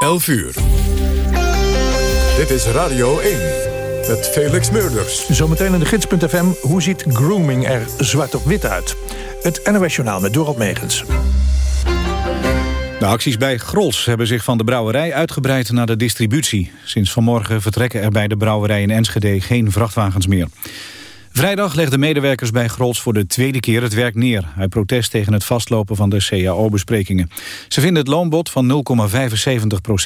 11 uur. Dit is Radio 1 met Felix Meurders. Zometeen in de gids.fm. Hoe ziet grooming er zwart op wit uit? Het NOS Journaal met Dorot Megens. De acties bij Grols hebben zich van de brouwerij uitgebreid naar de distributie. Sinds vanmorgen vertrekken er bij de brouwerij in Enschede geen vrachtwagens meer. Vrijdag legden medewerkers bij Grols voor de tweede keer het werk neer... uit protest tegen het vastlopen van de CAO-besprekingen. Ze vinden het loonbod van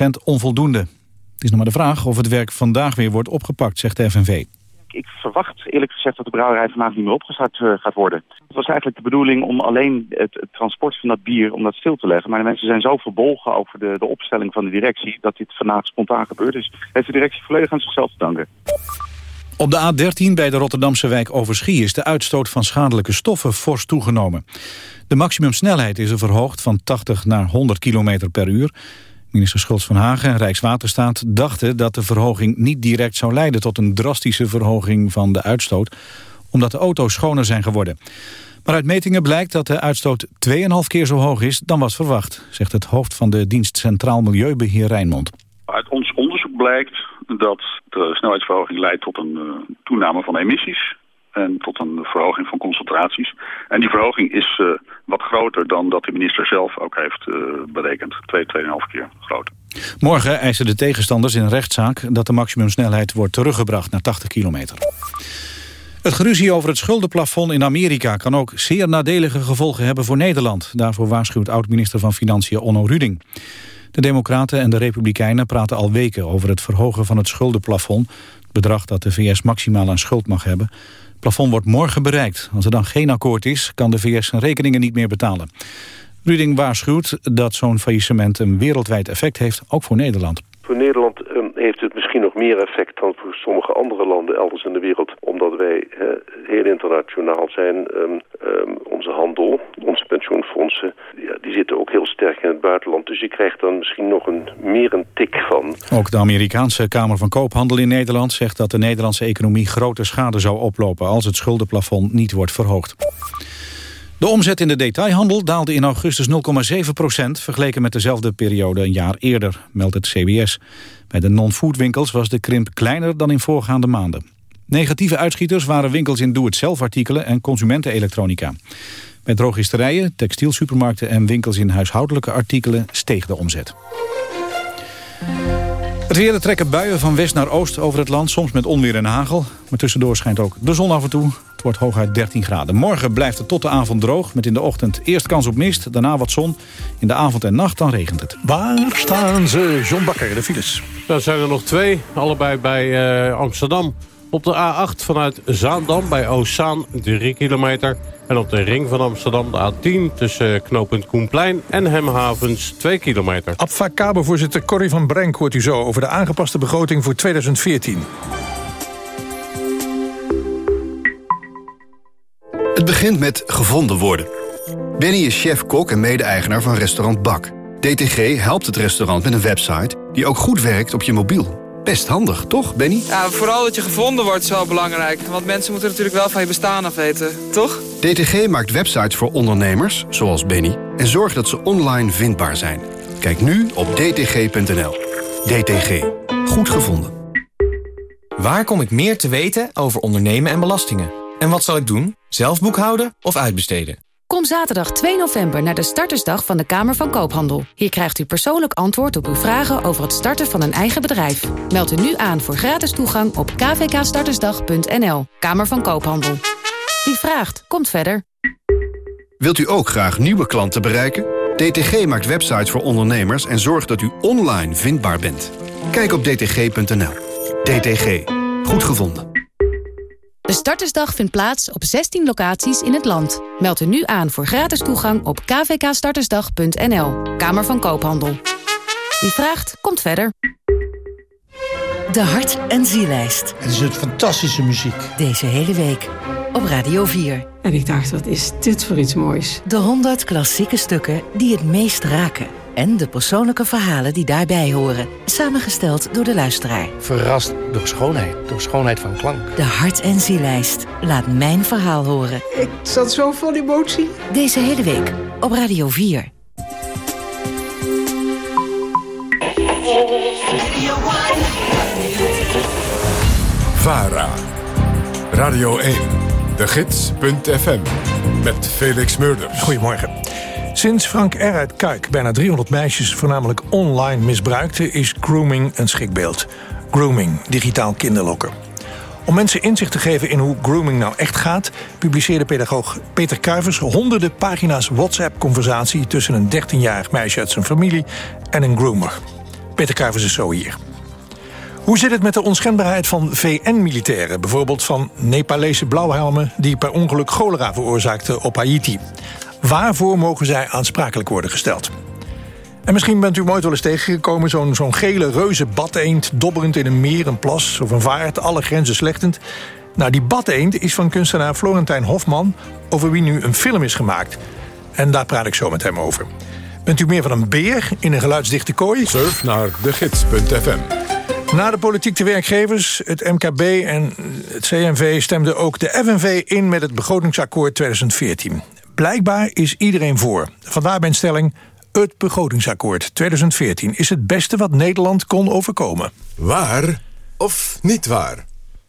0,75% onvoldoende. Het is nog maar de vraag of het werk vandaag weer wordt opgepakt, zegt de FNV. Ik verwacht eerlijk gezegd dat de brouwerij vandaag niet meer opgestart uh, gaat worden. Het was eigenlijk de bedoeling om alleen het, het, transport van dat bier om dat stil te leggen. Maar de mensen zijn zo verbolgen over de, de opstelling van de directie dat dit vandaag spontaan gebeurt. Dus heeft de directie volledig aan zichzelf te danken. Op de A13 bij de Rotterdamse wijk Overschie is de uitstoot van schadelijke stoffen fors toegenomen. De maximumsnelheid is er verhoogd van 80 naar 100 km per uur. Minister Schultz van Hagen en Rijkswaterstaat dachten dat de verhoging niet direct zou leiden tot een drastische verhoging van de uitstoot, omdat de auto's schoner zijn geworden. Maar uit metingen blijkt dat de uitstoot 2,5 keer zo hoog is dan was verwacht, zegt het hoofd van de dienst Centraal Milieubeheer Rijnmond. Uit ons blijkt dat de snelheidsverhoging leidt tot een uh, toename van emissies en tot een verhoging van concentraties. En die verhoging is uh, wat groter dan dat de minister zelf ook heeft uh, berekend. Twee, tweeënhalf keer groter. Morgen eisen de tegenstanders in een rechtszaak dat de maximumsnelheid wordt teruggebracht naar 80 kilometer. Het geruzie over het schuldenplafond in Amerika kan ook zeer nadelige gevolgen hebben voor Nederland. Daarvoor waarschuwt oud-minister van Financiën Onno Ruding. De Democraten en de Republikeinen praten al weken over het verhogen van het schuldenplafond. Het bedrag dat de VS maximaal aan schuld mag hebben. Het plafond wordt morgen bereikt. Als er dan geen akkoord is, kan de VS zijn rekeningen niet meer betalen. Ruding waarschuwt dat zo'n faillissement een wereldwijd effect heeft, ook voor Nederland. Voor Nederland heeft het misschien nog meer effect dan voor sommige andere landen elders in de wereld. Omdat wij heel internationaal zijn. Um, um, onze handel, onze pensioenfondsen, ja, die zitten ook heel sterk in het buitenland. Dus je krijgt dan misschien nog een, meer een tik van. Ook de Amerikaanse Kamer van Koophandel in Nederland zegt dat de Nederlandse economie grote schade zou oplopen als het schuldenplafond niet wordt verhoogd. De omzet in de detailhandel daalde in augustus 0,7 procent... vergeleken met dezelfde periode een jaar eerder, meldt het CBS. Bij de non-foodwinkels was de krimp kleiner dan in voorgaande maanden. Negatieve uitschieters waren winkels in doe-het-zelf-artikelen en consumentenelektronica. Bij drogisterijen, textielsupermarkten en winkels in huishoudelijke artikelen steeg de omzet. Het weer trekken buien van west naar oost over het land, soms met onweer en hagel. Maar tussendoor schijnt ook de zon af en toe. Het wordt hooguit 13 graden. Morgen blijft het tot de avond droog, met in de ochtend eerst kans op mist, daarna wat zon. In de avond en nacht dan regent het. Waar staan ze, John Bakker, de files? Er zijn er nog twee, allebei bij uh, Amsterdam. Op de A8 vanuit Zaandam bij Oostzaan 3 kilometer. En op de ring van Amsterdam de A10 tussen knooppunt Koenplein en Hemhavens 2 kilometer. Abfacabo-voorzitter Corrie van Brenk hoort u zo over de aangepaste begroting voor 2014. Het begint met gevonden worden. Benny is chef-kok en mede-eigenaar van restaurant Bak. DTG helpt het restaurant met een website die ook goed werkt op je mobiel. Best handig, toch, Benny? Ja, vooral dat je gevonden wordt is wel belangrijk. Want mensen moeten natuurlijk wel van je bestaan af weten, toch? DTG maakt websites voor ondernemers, zoals Benny... en zorgt dat ze online vindbaar zijn. Kijk nu op dtg.nl. DTG. Goed gevonden. Waar kom ik meer te weten over ondernemen en belastingen? En wat zal ik doen? Zelf boekhouden of uitbesteden? Kom zaterdag 2 november naar de startersdag van de Kamer van Koophandel. Hier krijgt u persoonlijk antwoord op uw vragen over het starten van een eigen bedrijf. Meld u nu aan voor gratis toegang op kvkstartersdag.nl. Kamer van Koophandel. Wie vraagt, komt verder. Wilt u ook graag nieuwe klanten bereiken? DTG maakt websites voor ondernemers en zorgt dat u online vindbaar bent. Kijk op dtg.nl. DTG. Goed gevonden. De startersdag vindt plaats op 16 locaties in het land. Meld u nu aan voor gratis toegang op kvkstartersdag.nl. Kamer van Koophandel. Wie vraagt, komt verder. De Hart- en Zielijst. Het is een fantastische muziek. Deze hele week op Radio 4. En ik dacht, wat is dit voor iets moois? De 100 klassieke stukken die het meest raken. En de persoonlijke verhalen die daarbij horen. Samengesteld door de luisteraar. Verrast door schoonheid, door schoonheid van klank. De Hart- en Zielijst. Laat mijn verhaal horen. Ik zat zo vol emotie. Deze hele week op Radio 4. VARA. Radio 1. De Gids.fm. Met Felix Meurders. Goedemorgen. Sinds Frank R. uit Kuik bijna 300 meisjes voornamelijk online misbruikte... is grooming een schrikbeeld. Grooming, digitaal kinderlokken. Om mensen inzicht te geven in hoe grooming nou echt gaat... publiceerde pedagoog Peter Kuivers honderden pagina's WhatsApp-conversatie... tussen een 13-jarig meisje uit zijn familie en een groomer. Peter Kuivers is zo hier. Hoe zit het met de onschendbaarheid van VN-militairen? Bijvoorbeeld van Nepalese blauwhelmen... die per ongeluk cholera veroorzaakten op Haiti. Waarvoor mogen zij aansprakelijk worden gesteld? En misschien bent u hem ooit wel eens tegengekomen... zo'n zo'n gele reuze badeend, dobberend in een meer, een plas of een vaart... alle grenzen slechtend. Nou, die badeend is van kunstenaar Florentijn Hofman... over wie nu een film is gemaakt. En daar praat ik zo met hem over. Bent u meer van een beer in een geluidsdichte kooi? Surf naar degids.fm. Na de politiek de werkgevers, het MKB en het CNV... stemde ook de FNV in met het begrotingsakkoord 2014. Blijkbaar is iedereen voor. Vandaar mijn stelling... Het begrotingsakkoord 2014 is het beste wat Nederland kon overkomen. Waar of niet waar?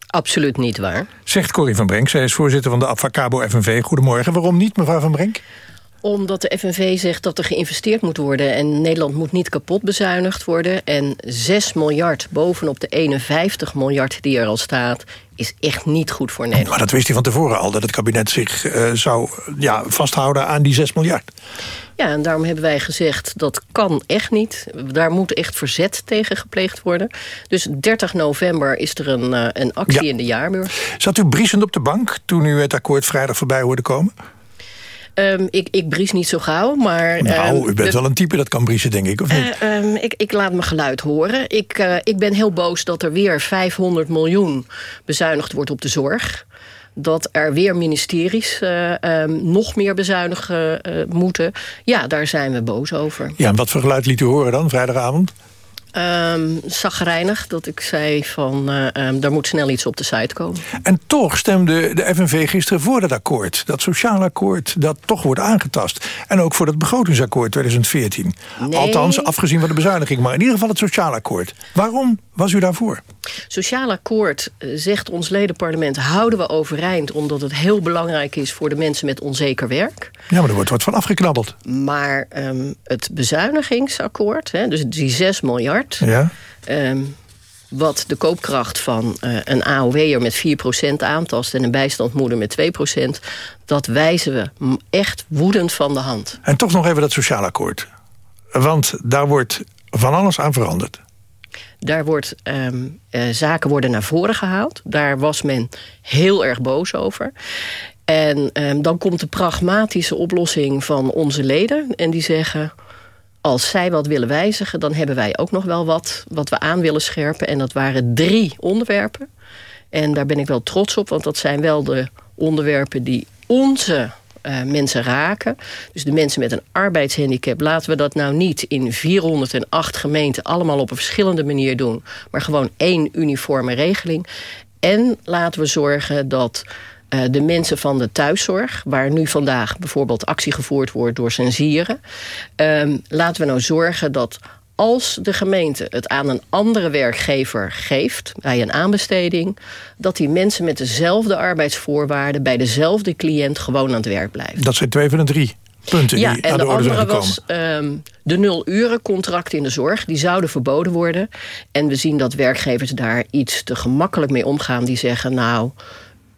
Absoluut niet waar. Zegt Corrie van Brenk. Zij is voorzitter van de Avacabo FNV. Goedemorgen. Waarom niet, mevrouw van Brenk? Omdat de FNV zegt dat er geïnvesteerd moet worden... en Nederland moet niet kapot bezuinigd worden. En 6 miljard bovenop de 51 miljard die er al staat... is echt niet goed voor Nederland. Maar dat wist hij van tevoren al, dat het kabinet zich uh, zou ja, vasthouden aan die 6 miljard. Ja, en daarom hebben wij gezegd dat kan echt niet. Daar moet echt verzet tegen gepleegd worden. Dus 30 november is er een, uh, een actie ja. in de jaarbeurs. Zat u briesend op de bank toen u het akkoord vrijdag voorbij hoorde komen? Um, ik, ik bries niet zo gauw, maar... Nou, um, u bent de, wel een type dat kan briezen, denk ik, of niet? Uh, um, ik, ik laat mijn geluid horen. Ik, uh, ik ben heel boos dat er weer 500 miljoen bezuinigd wordt op de zorg dat er weer ministeries uh, um, nog meer bezuinigen uh, moeten. Ja, daar zijn we boos over. Ja, en wat voor geluid liet u horen dan, vrijdagavond? Um, zagrijnig dat ik zei van uh, um, daar moet snel iets op de site komen. En toch stemde de FNV gisteren voor dat akkoord. Dat sociaal akkoord dat toch wordt aangetast. En ook voor dat begrotingsakkoord 2014. Nee. Althans, afgezien van de bezuiniging. Maar in ieder geval het sociaal akkoord. Waarom was u daarvoor? Sociaal akkoord, zegt ons ledenparlement, houden we overeind... omdat het heel belangrijk is voor de mensen met onzeker werk. Ja, maar er wordt wat van afgeknabbeld. Maar um, het bezuinigingsakkoord, hè, dus die 6 miljard... Ja. Um, wat de koopkracht van uh, een AOW'er met 4% aantast... en een bijstandmoeder met 2%, dat wijzen we echt woedend van de hand. En toch nog even dat sociaal akkoord. Want daar wordt van alles aan veranderd. Daar wordt, um, uh, zaken worden naar voren gehaald. Daar was men heel erg boos over. En um, dan komt de pragmatische oplossing van onze leden. En die zeggen, als zij wat willen wijzigen... dan hebben wij ook nog wel wat, wat we aan willen scherpen. En dat waren drie onderwerpen. En daar ben ik wel trots op, want dat zijn wel de onderwerpen... die onze uh, mensen raken. Dus de mensen met een arbeidshandicap... laten we dat nou niet in 408 gemeenten... allemaal op een verschillende manier doen... maar gewoon één uniforme regeling. En laten we zorgen dat... Uh, de mensen van de thuiszorg, waar nu vandaag bijvoorbeeld actie gevoerd wordt door censieren. Um, laten we nou zorgen dat als de gemeente het aan een andere werkgever geeft... bij een aanbesteding... dat die mensen met dezelfde arbeidsvoorwaarden... bij dezelfde cliënt gewoon aan het werk blijven. Dat zijn twee van de drie punten ja, die en aan de, de, orde zijn andere was um, de nul-uren-contracten in de zorg. Die zouden verboden worden. En we zien dat werkgevers daar iets te gemakkelijk mee omgaan. Die zeggen, nou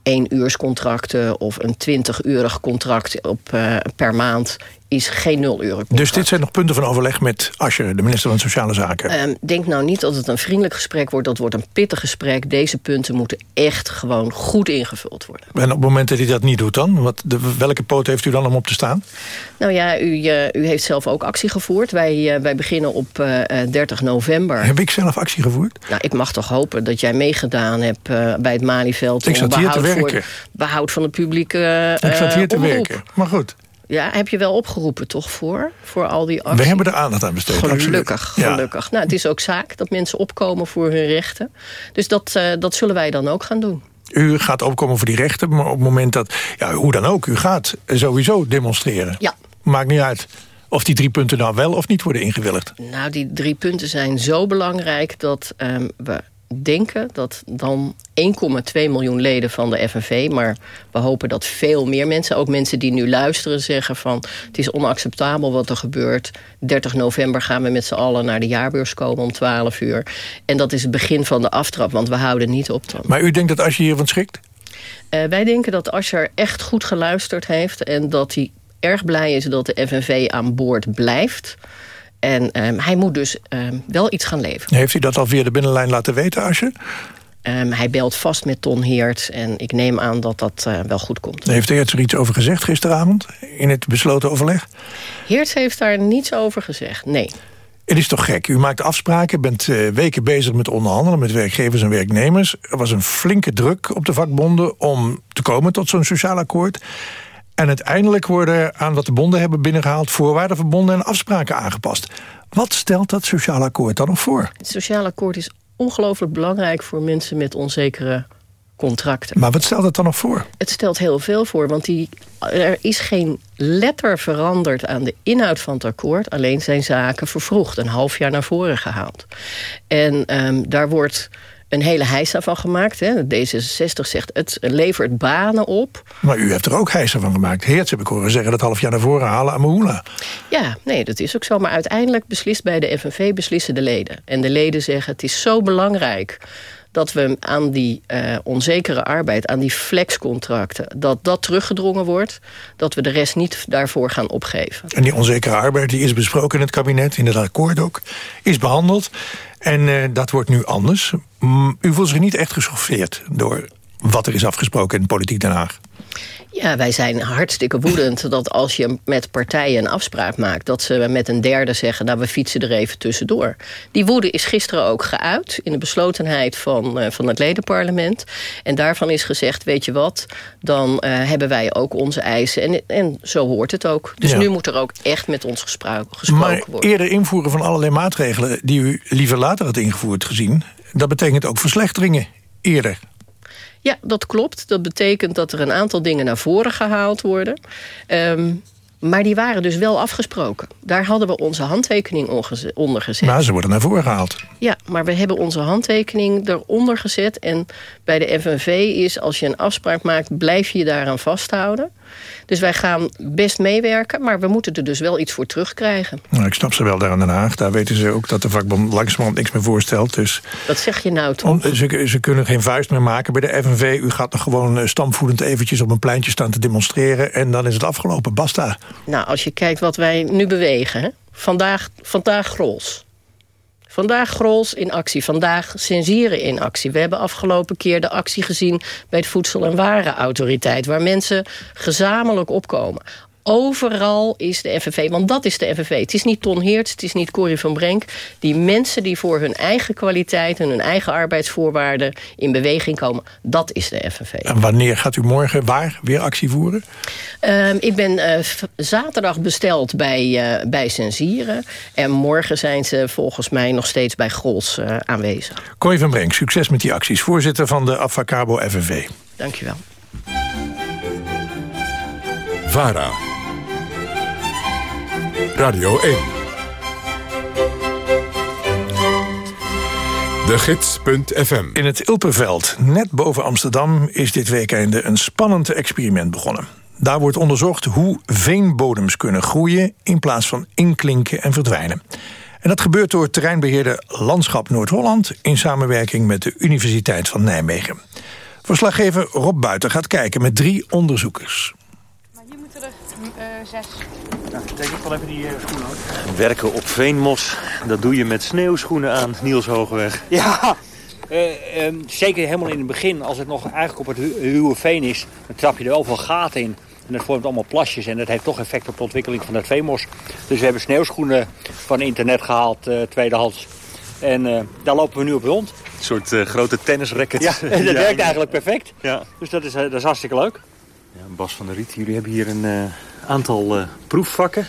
één uurscontracten of een 20-urig contract op, uh, per maand is geen nul euro. Dus dit zijn nog punten van overleg met Ascher, de minister van Sociale Zaken. Um, denk nou niet dat het een vriendelijk gesprek wordt. Dat wordt een pittig gesprek. Deze punten moeten echt gewoon goed ingevuld worden. En op het moment dat hij dat niet doet dan? Wat, de, welke poot heeft u dan om op te staan? Nou ja, u, uh, u heeft zelf ook actie gevoerd. Wij, uh, wij beginnen op uh, 30 november. Heb ik zelf actie gevoerd? Nou, ik mag toch hopen dat jij meegedaan hebt bij het Malieveld. Ik zat hier te werken. Voor behoud van de publieke Ik zat hier te omroep. werken, maar goed. Ja, heb je wel opgeroepen toch voor? Voor al die acties? We hebben er aandacht aan besteed. Gelukkig, gelukkig. Ja. Nou, het is ook zaak dat mensen opkomen voor hun rechten. Dus dat, uh, dat zullen wij dan ook gaan doen. U gaat opkomen voor die rechten, maar op het moment dat... Ja, hoe dan ook, u gaat sowieso demonstreren. Ja. Maakt niet uit Of die drie punten nou wel of niet worden ingewilligd? Nou, die drie punten zijn zo belangrijk dat um, we denken dat dan 1,2 miljoen leden van de FNV... maar we hopen dat veel meer mensen, ook mensen die nu luisteren... zeggen van het is onacceptabel wat er gebeurt. 30 november gaan we met z'n allen naar de jaarbeurs komen om 12 uur. En dat is het begin van de aftrap, want we houden niet op dan. Maar u denkt dat als je hiervan schikt? Uh, wij denken dat Asscher echt goed geluisterd heeft... en dat hij erg blij is dat de FNV aan boord blijft... En um, hij moet dus um, wel iets gaan leveren. Heeft hij dat al via de binnenlijn laten weten, Asje? Um, hij belt vast met Ton Heert en ik neem aan dat dat uh, wel goed komt. Heeft Heert er iets over gezegd gisteravond in het besloten overleg? Heert heeft daar niets over gezegd, nee. Het is toch gek, u maakt afspraken, bent uh, weken bezig met onderhandelen... met werkgevers en werknemers. Er was een flinke druk op de vakbonden om te komen tot zo'n sociaal akkoord. En uiteindelijk worden aan wat de bonden hebben binnengehaald... voorwaarden verbonden en afspraken aangepast. Wat stelt dat sociaal akkoord dan nog voor? Het sociaal akkoord is ongelooflijk belangrijk voor mensen met onzekere contracten. Maar wat stelt het dan nog voor? Het stelt heel veel voor, want die, er is geen letter veranderd aan de inhoud van het akkoord. Alleen zijn zaken vervroegd, een half jaar naar voren gehaald. En um, daar wordt een hele heisa van gemaakt. Hè. D66 zegt het levert banen op. Maar u hebt er ook heisa van gemaakt. Heerts heb ik horen zeggen dat half jaar naar voren halen aan Mahula. Ja, nee, dat is ook zo. Maar uiteindelijk beslist bij de FNV beslissen de leden. En de leden zeggen het is zo belangrijk dat we aan die uh, onzekere arbeid, aan die flexcontracten... dat dat teruggedrongen wordt, dat we de rest niet daarvoor gaan opgeven. En die onzekere arbeid die is besproken in het kabinet, in het akkoord ook, is behandeld. En uh, dat wordt nu anders. U voelt zich niet echt geschoffeerd door wat er is afgesproken in Politiek Den Haag? Ja, wij zijn hartstikke woedend dat als je met partijen een afspraak maakt... dat ze met een derde zeggen, nou, we fietsen er even tussendoor. Die woede is gisteren ook geuit in de beslotenheid van, uh, van het ledenparlement. En daarvan is gezegd, weet je wat, dan uh, hebben wij ook onze eisen. En, en zo hoort het ook. Dus ja. nu moet er ook echt met ons gesproken, maar worden. eerder invoeren van allerlei maatregelen... die u liever later had ingevoerd gezien... dat betekent ook verslechteringen eerder. Ja, dat klopt. Dat betekent dat er een aantal dingen naar voren gehaald worden. Um, maar die waren dus wel afgesproken. Daar hadden we onze handtekening onder gezet. Maar ze worden naar voren gehaald. Ja, maar we hebben onze handtekening eronder gezet. En bij de FNV is, als je een afspraak maakt... blijf je daaraan vasthouden. Dus wij gaan best meewerken, maar we moeten er dus wel iets voor terugkrijgen. Nou, ik snap ze wel daar in Den Haag. Daar weten ze ook dat de vakbond langzamerhand niks meer voorstelt. Dus Wat zeg je nou toch? Om, ze, ze, kunnen geen vuist meer maken bij de FNV. U gaat nog gewoon stamvoedend eventjes op een pleintje staan te demonstreren... en dan is het afgelopen, basta. Nou, als je kijkt wat wij nu bewegen... Vandaag, vandaag Grols. Vandaag Grols in actie, vandaag censieren in actie. We hebben afgelopen keer de actie gezien bij het Voedsel- en Warenautoriteit... waar mensen gezamenlijk opkomen. Overal is de FNV, want dat is de FNV. Het is niet Ton Heerts, het is niet Corrie van Brenk. Die mensen die voor hun eigen kwaliteit en hun eigen arbeidsvoorwaarden in beweging komen, dat is de FNV. En wanneer gaat u morgen waar weer actie voeren? Uh, ik ben uh, zaterdag besteld bij, uh, bij Sensieren. En morgen zijn ze volgens mij nog steeds bij Grols uh, aanwezig. Corrie van Brenk, succes met die acties. Voorzitter van de Avacabo FNV. Dankjewel. VARA Radio 1. De Gids.fm. In het Ilperveld, net boven Amsterdam, is dit weekend een spannend experiment begonnen. Daar wordt onderzocht hoe veenbodems kunnen groeien in plaats van inklinken en verdwijnen. En dat gebeurt door terreinbeheerder Landschap Noord-Holland in samenwerking met de Universiteit van Nijmegen. Verslaggever Rob Buiten gaat kijken met drie onderzoekers. Hier moeten er uh, zes. Nou, denk ik wel even die uh, schoenen uit. Werken op veenmos, dat doe je met sneeuwschoenen aan, Niels Hogeweg. Ja, uh, um, zeker helemaal in het begin, als het nog eigenlijk op het hu ruwe veen is... dan trap je er wel veel gaten in. En dat vormt allemaal plasjes en dat heeft toch effect op de ontwikkeling van het veenmos. Dus we hebben sneeuwschoenen van internet gehaald, uh, tweedehands. En uh, daar lopen we nu op rond. Een soort uh, grote tennisracket. Ja, dat ja, werkt eigenlijk perfect. Ja. Dus dat is, dat is hartstikke leuk. Ja, Bas van der Riet, jullie hebben hier een uh, aantal proefvakken.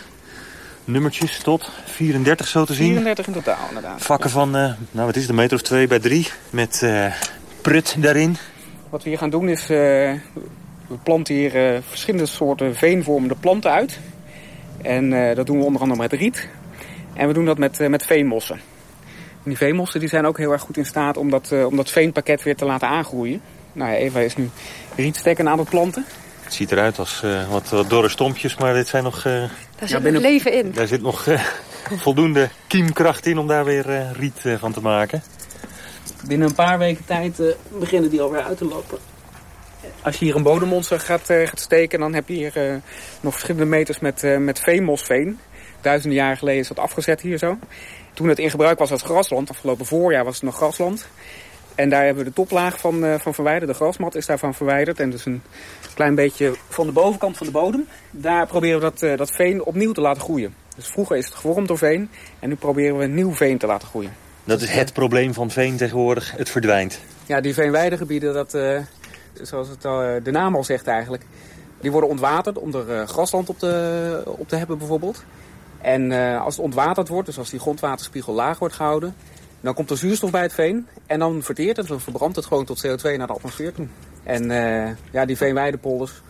Nummertjes tot 34 zo te zien. 34 in totaal inderdaad. Vakken van, nou wat is het, een meter of twee bij drie. Met prut daarin. Wat we hier gaan doen is, we planten hier verschillende soorten veenvormende planten uit. En dat doen we onder andere met riet. En we doen dat met, met veenmossen. En die veenmossen die zijn ook heel erg goed in staat om dat, om dat veenpakket weer te laten aangroeien. Nou ja, Eva is nu rietstekken aan het planten. Het ziet eruit als uh, wat, wat, dorre stompjes, maar dit zijn nog... Uh, daar zit ja, binnen, nog leven in. Daar zit nog uh, voldoende kiemkracht in om daar weer riet van te maken. Binnen een paar weken tijd beginnen die alweer uit te lopen. Als je hier een bodemmonster gaat, gaat steken, dan heb je hier nog verschillende meters met, met veenmosveen. Duizenden jaren geleden is dat afgezet hier zo. Toen het in gebruik was als grasland, afgelopen voorjaar was het nog grasland. En daar hebben we de toplaag van, uh, van verwijderd. De grasmat is daarvan verwijderd. En dus een klein beetje van de bovenkant van de bodem. Daar proberen we dat, uh, dat veen opnieuw te laten groeien. Dus vroeger is het gevormd door veen. En nu proberen we nieuw veen te laten groeien. Dat is het probleem van veen tegenwoordig. Het verdwijnt. Ja, die veenweidegebieden, dat, uh, zoals het, de naam al zegt eigenlijk. Die worden ontwaterd om er grasland op te, op te hebben bijvoorbeeld. En als het ontwaterd wordt, dus als die grondwaterspiegel laag wordt gehouden dan komt er zuurstof bij het veen en dan verteert het, dan verbrandt het gewoon tot CO2 naar de atmosfeer toe. En uh, ja, die veenweidepolders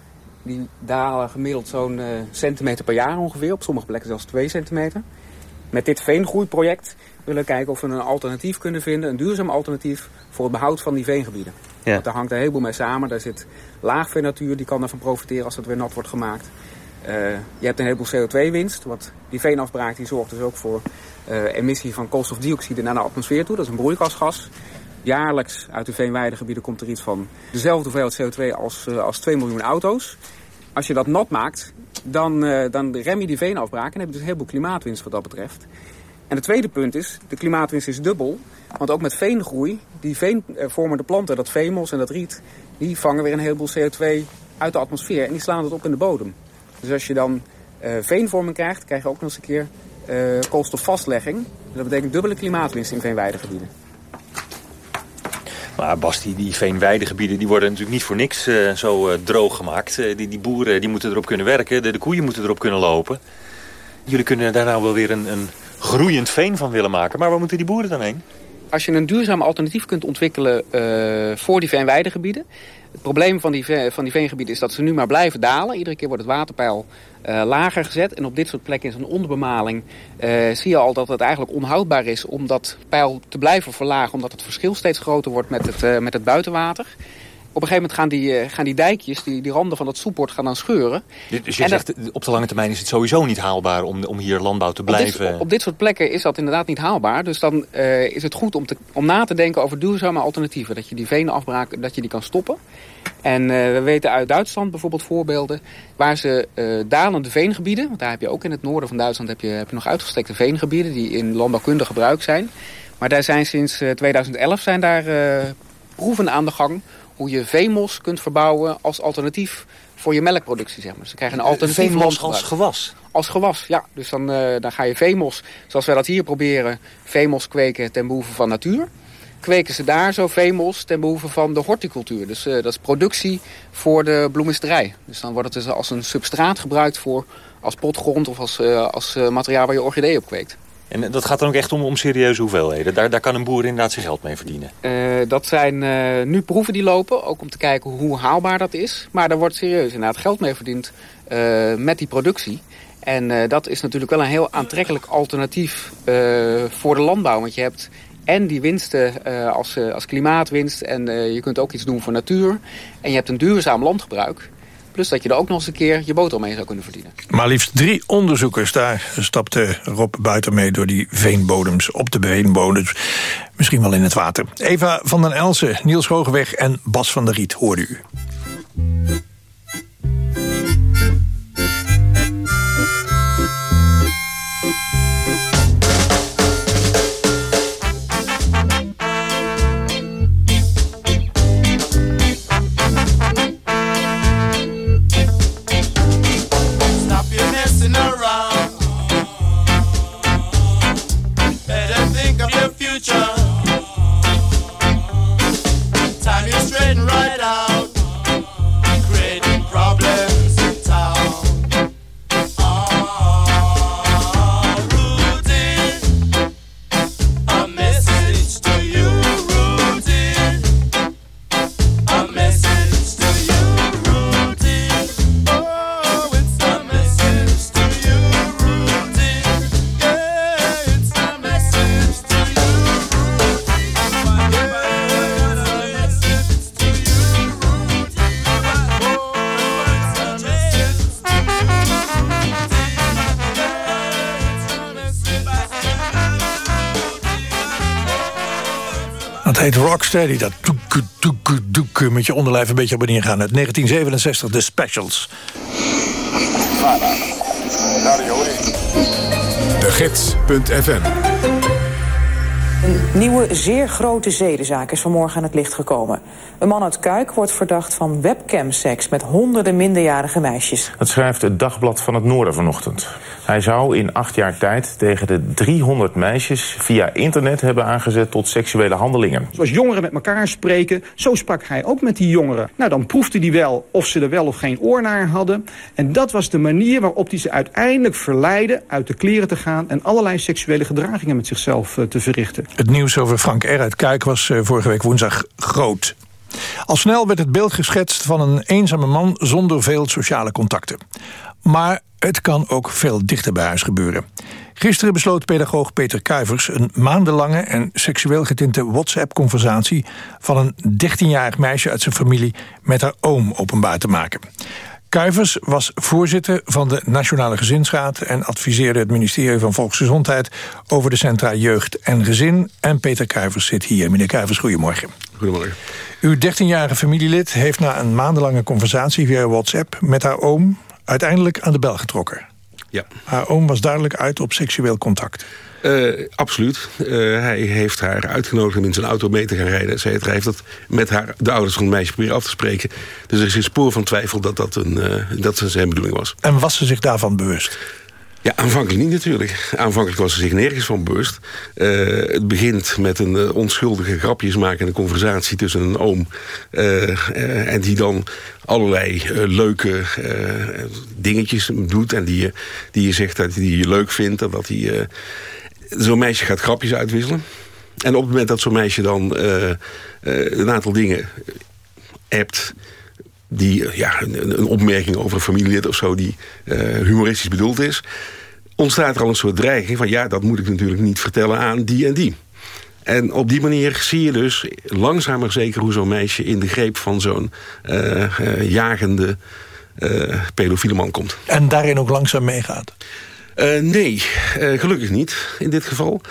die dalen gemiddeld zo'n uh, centimeter per jaar ongeveer, op sommige plekken zelfs 2 centimeter. Met dit veengroeiproject willen we kijken of we een alternatief kunnen vinden, een duurzaam alternatief voor het behoud van die veengebieden. Ja. Want daar hangt een heleboel mee samen. Daar zit laagveenatuur, die kan ervan profiteren als het weer nat wordt gemaakt. Uh, je hebt een heleboel CO2-winst, want die veenafbraak die zorgt dus ook voor uh, emissie van koolstofdioxide naar de atmosfeer toe. Dat is een broeikasgas. Jaarlijks uit de veenweidegebieden komt er iets van dezelfde hoeveelheid CO2 als, uh, als 2 miljoen auto's. Als je dat nat maakt, dan, dan rem je die veenafbraak en heb je dus een heleboel klimaatwinst wat dat betreft. En het tweede punt is, de klimaatwinst is dubbel. Want ook met veengroei, die veenvormende planten, dat veemos en dat riet, die vangen weer een heleboel CO2 uit de atmosfeer en die slaan het op in de bodem. Dus als je dan uh, veenvorming krijgt, krijg je ook nog eens een keer uh, koolstofvastlegging. Dat betekent dubbele klimaatwinst in veenweidegebieden. Maar Bas, die, veenweidegebieden die worden natuurlijk niet voor niks uh, zo droog gemaakt. die, die boeren die moeten erop kunnen werken, de, de, koeien moeten erop kunnen lopen. Jullie kunnen daar nou wel weer een, een groeiend veen van willen maken. Maar waar moeten die boeren dan heen? Als je een duurzaam alternatief kunt ontwikkelen voor die veenweidegebieden... Het probleem van die, van die veengebieden is dat ze nu maar blijven dalen. Iedere keer wordt het waterpeil uh, lager gezet. En op dit soort plekken is een onderbemaling. Uh, zie je al dat het eigenlijk onhoudbaar is om dat peil te blijven verlagen. Omdat het verschil steeds groter wordt met het, met het buitenwater. Op een gegeven moment gaan die, gaan die dijkjes, die, die randen van dat soepbord gaan dan scheuren. Dus je zegt, op de lange termijn is het sowieso niet haalbaar om, om hier landbouw te blijven... Op dit, op dit soort plekken is dat inderdaad niet haalbaar. Dus dan uh, is het goed om, te, om na te denken over duurzame alternatieven. Dat je die venenafbraak dat je die kan stoppen. En uh, we weten uit Duitsland bijvoorbeeld voorbeelden waar ze uh, dalende veengebieden, want daar heb je ook in het noorden van Duitsland heb je, heb je nog uitgestrekte veengebieden die in landbouwkundig gebruik zijn. Maar daar zijn sinds 2011 zijn daar proeven aan de gang hoe je veemos kunt verbouwen als alternatief voor je melkproductie. Zeg maar. Dus ze krijgen een alternatief Veemos als gewas? Als gewas, ja. Dus dan, uh, dan ga je veemos, zoals wij dat hier proberen, veemos kweken ten behoeve van natuur. Kweken ze daar zo veemos ten behoeve van de horticultuur. Dus uh, dat is productie voor de bloemisterij. Dus dan wordt het dus als een substraat gebruikt voor als potgrond of als, uh, als materiaal waar je orchidee op kweekt. En dat gaat dan ook echt om, om serieuze hoeveelheden? Daar, daar kan een boer inderdaad zijn geld mee verdienen? Uh, dat zijn uh, nu proeven die lopen, ook om te kijken hoe haalbaar dat is. Maar daar wordt serieus inderdaad geld mee verdiend met die productie. En dat is natuurlijk wel een heel aantrekkelijk alternatief voor de landbouw. Want je hebt en die winsten als, als klimaatwinst en je kunt ook iets doen voor natuur. En je hebt een duurzaam landgebruik. Plus dat je er ook nog eens een keer je boterham mee zou kunnen verdienen. Maar liefst drie onderzoekers, daar stapte Rob buiten mee... door die veenbodems op de veenbodems. Misschien wel in het water. Eva van den Elsen, Niels Hogeweg en Bas van der Riet hoorde u. Heet Rocksteady, dat doeke, doeke, doeke... met je onderlijf een beetje op en neer gaan. Uit 1967, de Specials. De Gids.fm nieuwe, zeer grote zedenzaak is vanmorgen aan het licht gekomen. Een man uit Kuik wordt verdacht van webcamseks met honderden minderjarige meisjes. Dat schrijft het Dagblad van het Noorden vanochtend. Hij zou in acht jaar tijd tegen de 300 meisjes via internet hebben aangezet tot seksuele handelingen. Zoals jongeren met elkaar spreken, zo sprak hij ook met die jongeren. Nou, dan proefde hij wel of ze er wel of geen oor naar hadden. En dat was de manier waarop hij ze uiteindelijk verleidde uit de kleren te gaan... en allerlei seksuele gedragingen met zichzelf uh, te verrichten. Het nieuws over Frank R. uit Kuik was uh, vorige week woensdag groot. Al snel werd het beeld geschetst van een eenzame man zonder veel sociale contacten. Maar het kan ook veel dichter bij huis gebeuren. Gisteren besloot pedagoog Peter Kuivers een maandenlange en seksueel getinte WhatsApp-conversatie van een 13-jarig meisje uit zijn familie met haar oom openbaar te maken. Kuivers was voorzitter van de Nationale Gezinsraad... en adviseerde het ministerie van Volksgezondheid... over de centra Jeugd en Gezin. En Peter Kuivers zit hier. Meneer Kuivers, goedemorgen. Goedemorgen. Uw 13-jarige familielid heeft na een maandenlange conversatie via WhatsApp... met haar oom uiteindelijk aan de bel getrokken. Ja. Haar oom was duidelijk uit op seksueel contact. Uh, absoluut. Uh, hij heeft haar uitgenodigd om in zijn auto mee te gaan rijden. Zij heeft dat met haar, de ouders van het meisje proberen af te spreken. Dus er is geen spoor van twijfel dat dat, een, uh, dat zijn bedoeling was. En was ze zich daarvan bewust? Ja, aanvankelijk niet natuurlijk. Aanvankelijk was ze zich nergens van bewust. Uh, het begint met een uh, onschuldige grapjesmakende conversatie tussen een oom... Uh, en die dan allerlei leuke dingetjes doet... en die, die je zegt dat hij je leuk vindt... en dat hij zo'n meisje gaat grapjes uitwisselen. En op het moment dat zo'n meisje dan een aantal dingen appt die ja, een, opmerking over een familielid of zo... die uh, humoristisch bedoeld is... ontstaat er al een soort dreiging van... ja, dat moet ik natuurlijk niet vertellen aan die en die. En op die manier zie je dus langzaam maar zeker... hoe zo'n meisje in de greep van zo'n jagende pedofiele man komt. En daarin ook langzaam meegaat? Uh, nee, uh, gelukkig niet in dit geval.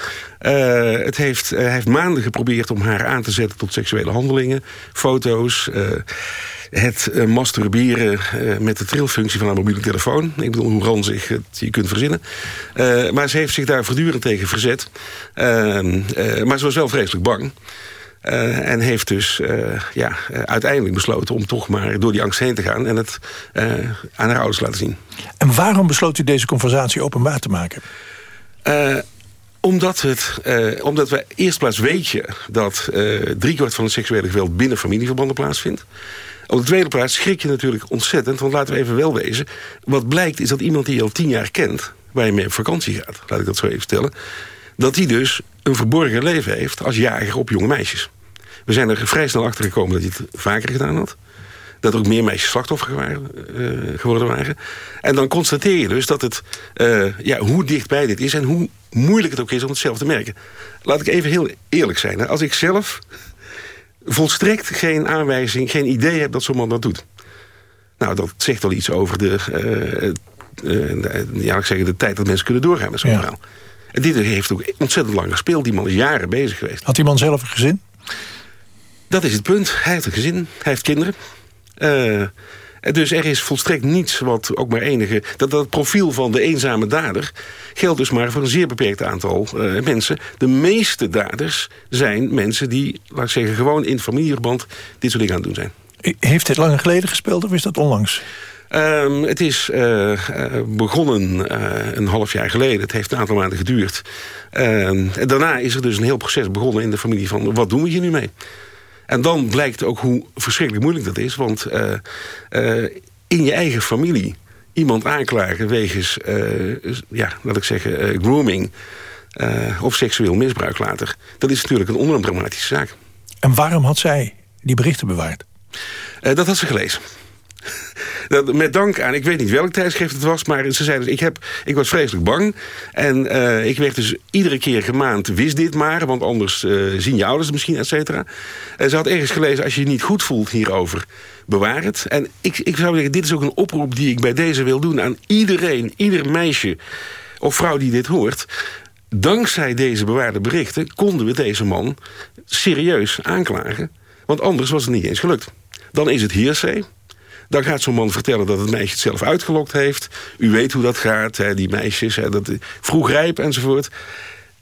Uh, het heeft, hij heeft maanden geprobeerd om haar aan te zetten tot seksuele handelingen. Foto's, het masturberen met de trilfunctie van haar mobiele telefoon. Ik bedoel, hoe ranzig het je kunt verzinnen. Maar ze heeft zich daar voortdurend tegen verzet. Ehm, maar ze was wel vreselijk bang. En heeft dus ja, uiteindelijk besloten om toch maar door die angst heen te gaan... en het aan haar ouders laten zien. En waarom besloot u deze conversatie openbaar te maken? Omdat, het, omdat we eerst plaats weet je dat driekwart van het seksuele geweld binnen familieverbanden plaatsvindt. Op de tweede plaats schrik je natuurlijk ontzettend. Want laten we even wel wezen. Wat blijkt is dat iemand die je al tien jaar kent... waar je mee op vakantie gaat, laat ik dat zo even stellen... dat die dus een verborgen leven heeft als jager op jonge meisjes. We zijn er vrij snel achter gekomen dat hij het vaker gedaan had. Dat er ook meer meisjes slachtoffer waren, uh, geworden waren. En dan constateer je dus dat het, uh, ja, hoe dichtbij dit is... en hoe moeilijk het ook is om het zelf te merken. Laat ik even heel eerlijk zijn. Als ik zelf volstrekt geen aanwijzing, geen idee heb dat zo'n man dat doet. Nou, dat zegt wel iets over de, uh, de, ja, ik zeg, de tijd dat mensen kunnen doorgaan met zo'n ja. verhaal. En dit heeft ook ontzettend lang gespeeld. Die man is jaren bezig geweest. Had die man zelf een gezin? Dat is het punt. Hij heeft een gezin. Hij heeft kinderen. Uh, dus er is volstrekt niets wat ook maar enige... Dat, dat profiel van de eenzame dader geldt dus maar voor een zeer beperkt aantal uh, mensen. De meeste daders zijn mensen die, laat ik zeggen... gewoon in familieverband dit soort dingen aan het doen zijn. Heeft dit lang geleden gespeeld of is dat onlangs? Um, het is uh, uh, begonnen uh, een half jaar geleden. Het heeft een aantal maanden geduurd. en daarna is er dus een heel proces begonnen in de familie van... wat doen we hier nu mee? En dan blijkt ook hoe verschrikkelijk moeilijk dat is. Want uh, in je eigen familie iemand aanklagen wegens, ja, laat ik zeggen, grooming... of seksueel misbruik later. Dat is natuurlijk een enorm dramatische zaak. En waarom had zij die berichten bewaard? dat had ze gelezen. met dank aan, ik weet niet welk tijdschrift het was... maar ze zei dus, ik, heb, ik was vreselijk bang. En uh, ik werd dus iedere keer gemaand, wist dit maar... want anders uh, zien je ouders het misschien, et cetera. En ze had ergens gelezen, als je je niet goed voelt hierover... bewaar het. En ik, ik zou zeggen, dit is ook een oproep die ik bij deze wil doen... aan iedereen, ieder meisje of vrouw die dit hoort... dankzij deze bewaarde berichten konden we deze man serieus aanklagen. Want anders was het niet eens gelukt. Dan is het hearsay. Dan gaat zo'n man vertellen dat het meisje het zelf uitgelokt heeft. U weet hoe dat gaat, hè, die meisjes, hè, dat, vroeg rijp enzovoort.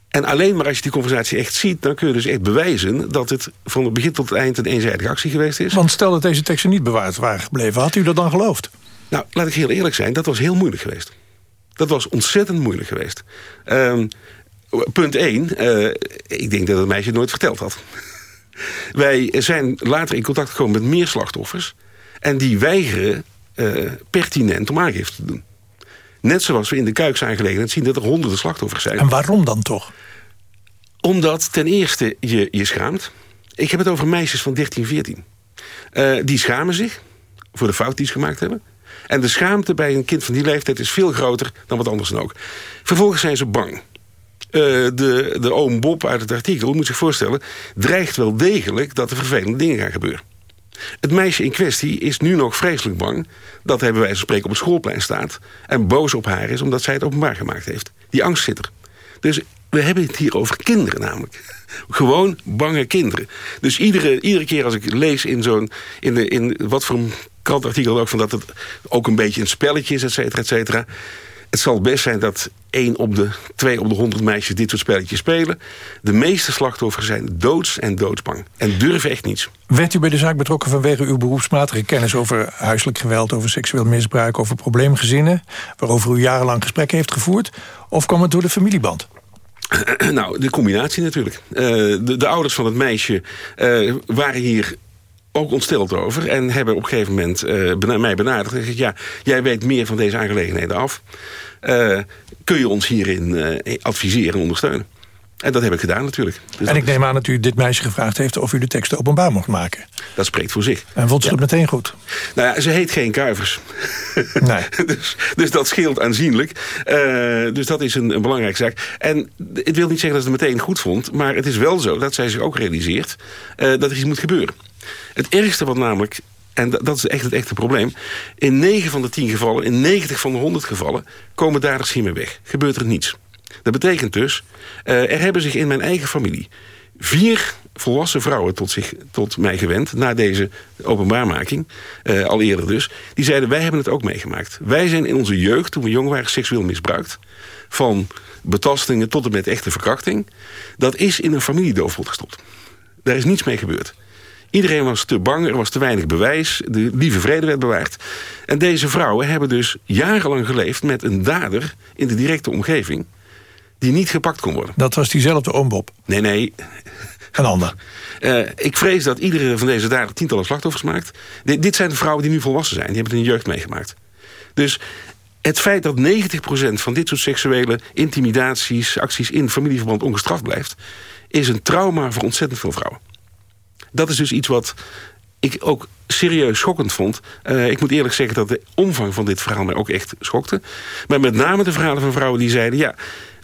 En alleen maar als je die conversatie echt ziet... dan kun je dus echt bewijzen dat het van het begin tot het eind... een eenzijdige actie geweest is. Want stel dat deze teksten niet bewaard waren gebleven... had u dat dan geloofd? Nou, laat ik heel eerlijk zijn, dat was heel moeilijk geweest. Dat was ontzettend moeilijk geweest. Um, punt 1, uh, eh, ik denk dat het meisje het nooit verteld had. Wij zijn later in contact gekomen met meer slachtoffers... en die weigeren uh, pertinent om aangifte te doen. Net zoals we in de kuiksaangelegenheid zien dat er honderden slachtoffers zijn. En waarom dan toch? Omdat ten eerste je je schaamt. Ik heb het over meisjes van 13, 14. Uh, die schamen zich voor de fout die ze gemaakt hebben. En de schaamte bij een kind van die leeftijd is veel groter dan wat anders dan ook. Vervolgens zijn ze bang. Uh, de, de oom Bob uit het artikel, moet zich voorstellen... dreigt wel degelijk dat er vervelende dingen gaan gebeuren. Het meisje in kwestie is nu nog vreselijk bang... dat hij bij wijze van spreken op het schoolplein staat... en boos op haar is omdat zij het openbaar gemaakt heeft. Die angst zit er. Dus we hebben het hier over kinderen namelijk. Gewoon bange kinderen. Dus iedere, iedere keer als ik lees in zo'n... In, de, in wat voor een krantartikel ook... van dat het ook een beetje een spelletje is, et cetera, et cetera... Het zal best zijn dat één op de, twee op de honderd meisjes dit soort spelletjes spelen. De meeste slachtoffers zijn doods en doodsbang. En durven echt niets. Werd u bij de zaak betrokken vanwege uw beroepsmatige kennis... over huiselijk geweld, over seksueel misbruik, over probleemgezinnen... waarover u jarenlang gesprekken heeft gevoerd? Of kwam het door de familieband? Nou, de combinatie natuurlijk. Uh, de, de, ouders van het meisje uh, waren hier ook ontsteld over. En hebben op een gegeven moment uh, mij benaderd. En gezegd, ja, jij weet meer van deze aangelegenheden af. Uh, kun je ons hierin uh, adviseren en ondersteunen? En dat heb ik gedaan natuurlijk. Dus en ik neem aan dat u dit meisje gevraagd heeft... of u de teksten openbaar mocht maken. Dat spreekt voor zich. En vond ze het meteen goed? Nou ja, ze heet geen Kuivers. Nee. dus, dus dat scheelt aanzienlijk. Uh, dus dat is een, een, belangrijke zaak. En het wil niet zeggen dat ze het meteen goed vond... maar het is wel zo dat zij zich ook realiseert... Uh, dat er iets moet gebeuren. Het ergste wat namelijk en dat is echt het echte probleem. In 9 van de 10 gevallen, in 90 van de 100 gevallen... komen daders hiermee weg. Gebeurt er niets. Dat betekent dus, uh, er hebben zich in mijn eigen familie... vier volwassen vrouwen tot, zich, tot mij gewend... na deze openbaarmaking, uh, al eerder dus... die zeiden, wij hebben het ook meegemaakt. Wij zijn in onze jeugd, toen we jong waren, seksueel misbruikt... van betastingen tot en met echte verkrachting. Dat is in een familiedoofpot gestopt. Daar is niets mee gebeurd. Iedereen was te bang, er was te weinig bewijs. De lieve vrede werd bewaard. En deze vrouwen hebben dus jarenlang geleefd met een dader in de directe omgeving... die niet gepakt kon worden. Dat was diezelfde oombob? Nee, nee. Een ander? Uh, ik vrees dat iedere van deze dader tientallen slachtoffers maakt. D dit zijn de vrouwen die nu volwassen zijn. Die hebben het in jeugd meegemaakt. Dus het feit dat 90% van dit soort seksuele intimidaties... acties in familieverband ongestraft blijft... is een trauma voor ontzettend veel vrouwen dat is dus iets wat ik ook serieus schokkend vond. Uh, ik moet eerlijk zeggen dat de omvang van dit verhaal mij ook echt schokte. Maar met name de verhalen van vrouwen die zeiden... ja,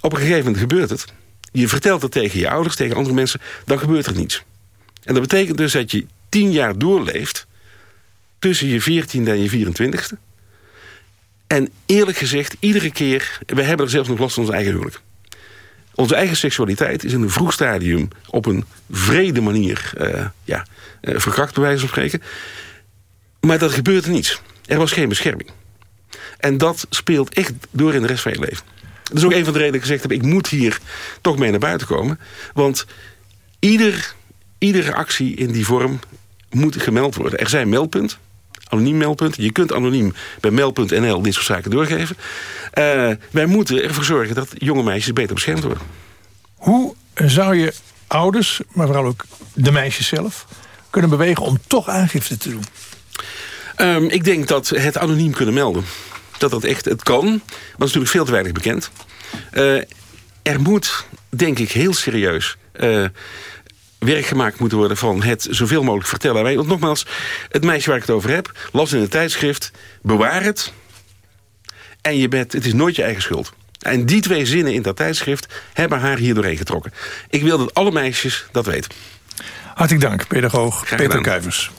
op een gegeven moment gebeurt het. Je vertelt het tegen je ouders, tegen andere mensen... dan gebeurt er niets. En dat betekent dus dat je tien jaar doorleeft... tussen je veertiende en je 24 En eerlijk gezegd, iedere keer... we hebben er zelfs nog last van ons eigen huwelijk. Onze eigen seksualiteit is in een vroeg stadium op een vrede manier uh, ja, uh, verkracht, bij wijze van spreken. Maar dat gebeurde niets. Er was geen bescherming. En dat speelt echt door in de rest van je leven. Dat is ook een van de redenen dat ik gezegd heb... ik moet hier toch mee naar buiten komen. Want ieder, iedere actie in die vorm moet gemeld worden. Er zijn meldpunten anoniem meldpunt. Je kunt anoniem bij meld.nl dit soort zaken doorgeven. Uh, wij moeten ervoor zorgen dat jonge meisjes beter beschermd worden. Hoe zou je ouders, maar vooral ook de meisjes zelf... kunnen bewegen om toch aangifte te doen? Um, ik denk dat het anoniem kunnen melden. Dat dat echt, het kan, maar dat is natuurlijk veel te weinig bekend. Uh, er moet, denk ik, heel serieus... Uh, werk gemaakt moeten worden van het zoveel mogelijk vertellen. Want nogmaals, het meisje waar ik het over heb... las in een tijdschrift, bewaar het... en je bent, het is nooit je eigen schuld. En die twee zinnen in dat tijdschrift hebben haar hier doorheen getrokken. Ik wil dat alle meisjes dat weten. Hartelijk dank, pedagoog Peter Kuivers.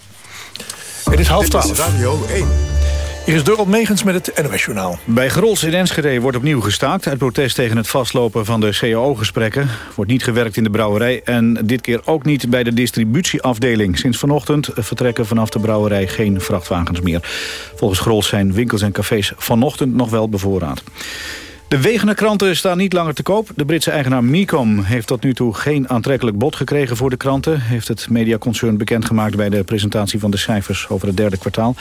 Het is half twaalf. Radio 1. Hier is Dorot Megens met het NOS-journaal. Bij Grols in Enschede wordt opnieuw gestaakt... uit protest tegen het vastlopen van de CAO-gesprekken. Wordt niet gewerkt in de brouwerij... en dit keer ook niet bij de distributieafdeling. Sinds vanochtend vertrekken vanaf de brouwerij geen vrachtwagens meer. Volgens Grols zijn winkels en cafés vanochtend nog wel bevoorraad. De Wegener-kranten staan niet langer te koop. De Britse eigenaar Mecom heeft tot nu toe geen aantrekkelijk bod gekregen voor de kranten. Heeft het mediaconcern bekendgemaakt bij de presentatie van de cijfers over het derde kwartaal.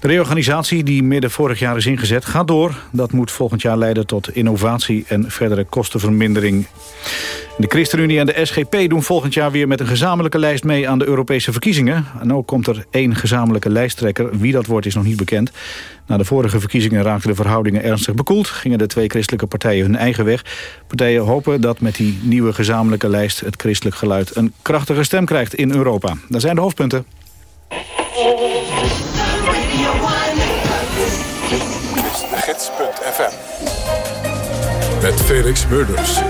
De reorganisatie die midden vorig jaar is ingezet gaat door. Dat moet volgend jaar leiden tot innovatie en verdere kostenvermindering. De ChristenUnie en de SGP doen volgend jaar weer met een gezamenlijke lijst mee aan de Europese verkiezingen. En ook komt er één gezamenlijke lijsttrekker. Wie dat wordt is nog niet bekend. Na de vorige verkiezingen raakten de verhoudingen ernstig bekoeld. Gingen de twee christelijke partijen hun eigen weg. Partijen hopen dat met die nieuwe gezamenlijke lijst het christelijk geluid een krachtige stem krijgt in Europa. Dat zijn de hoofdpunten. gids.fm met Felix Murders.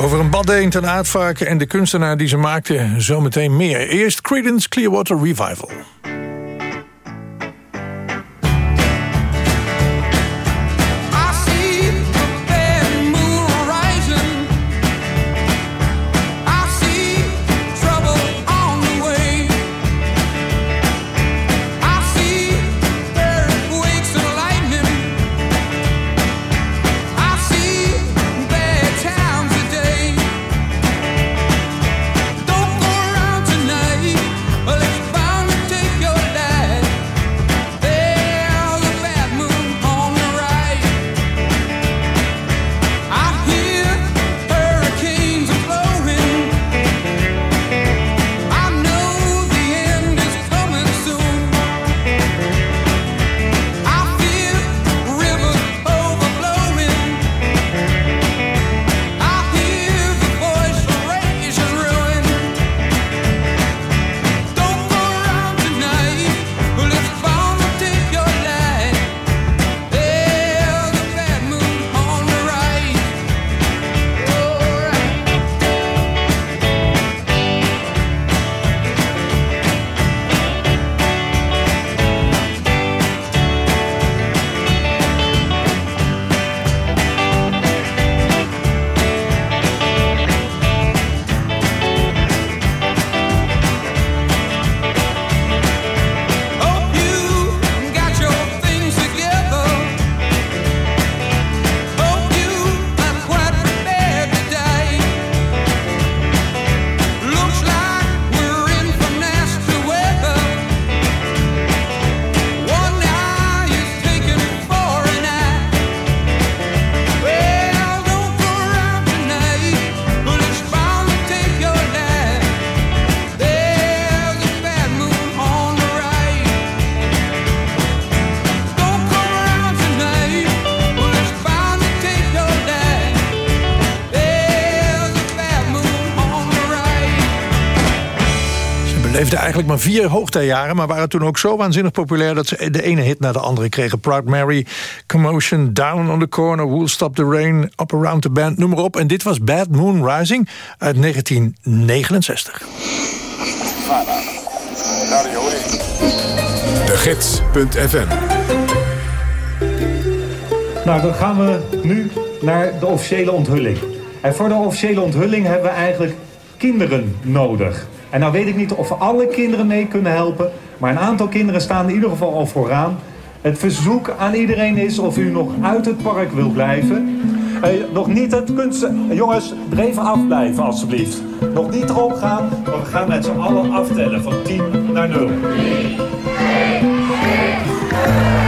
Over een baddeent, een aardvarken en de kunstenaar die ze maakte zometeen meer. Eerst Creedence Clearwater Revival. Leefden eigenlijk maar vier hoogtijjaren... maar waren toen ook zo waanzinnig populair... dat ze de ene hit na de andere kregen. Proud Mary, Commotion, Down on the Corner... We'll Stop the Rain, Up Around the Band, noem maar op. En dit was Bad Moon Rising uit 1969. De Gids.fm Nou, dan gaan we nu naar de officiële onthulling. En voor de officiële onthulling hebben we eigenlijk kinderen nodig. En nou weet ik niet of alle kinderen mee kunnen helpen. Maar een aantal kinderen staan in ieder geval al vooraan. Het verzoek aan iedereen is of u nog uit het park wil blijven. Nog niet het kunst... Jongens, er even afblijven alstublieft. Nog niet erop gaan, maar we gaan met z'n allen aftellen van 10 naar 0. De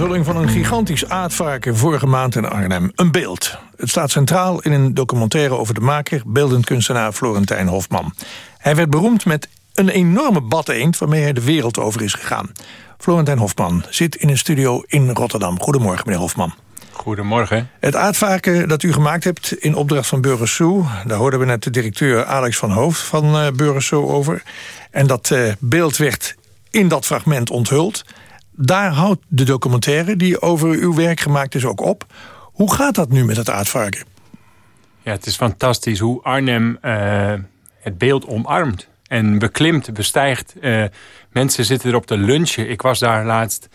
onthulling van een gigantisch aardvarken vorige maand in Arnhem. Een beeld. Het staat centraal in een documentaire over de maker... beeldend kunstenaar Florentijn Hofman. Hij werd beroemd met een enorme badeend... waarmee hij de wereld over is gegaan. Florentijn Hofman zit in een studio in Rotterdam. Goedemorgen, meneer Hofman. Goedemorgen. Het aardvarken dat u gemaakt hebt in opdracht van Burgers Zoo... daar hoorden we net de directeur Alex van Hoofd van uh, over. En dat uh, beeld werd in dat fragment onthuld. Daar houdt de documentaire die over uw werk gemaakt is ook op. Hoe gaat dat nu met het aardvarken? Ja, het is fantastisch hoe Arnhem uh, het beeld omarmt. en beklimt, bestijgt. Uh, mensen zitten erop te lunchen. Ik was daar laatst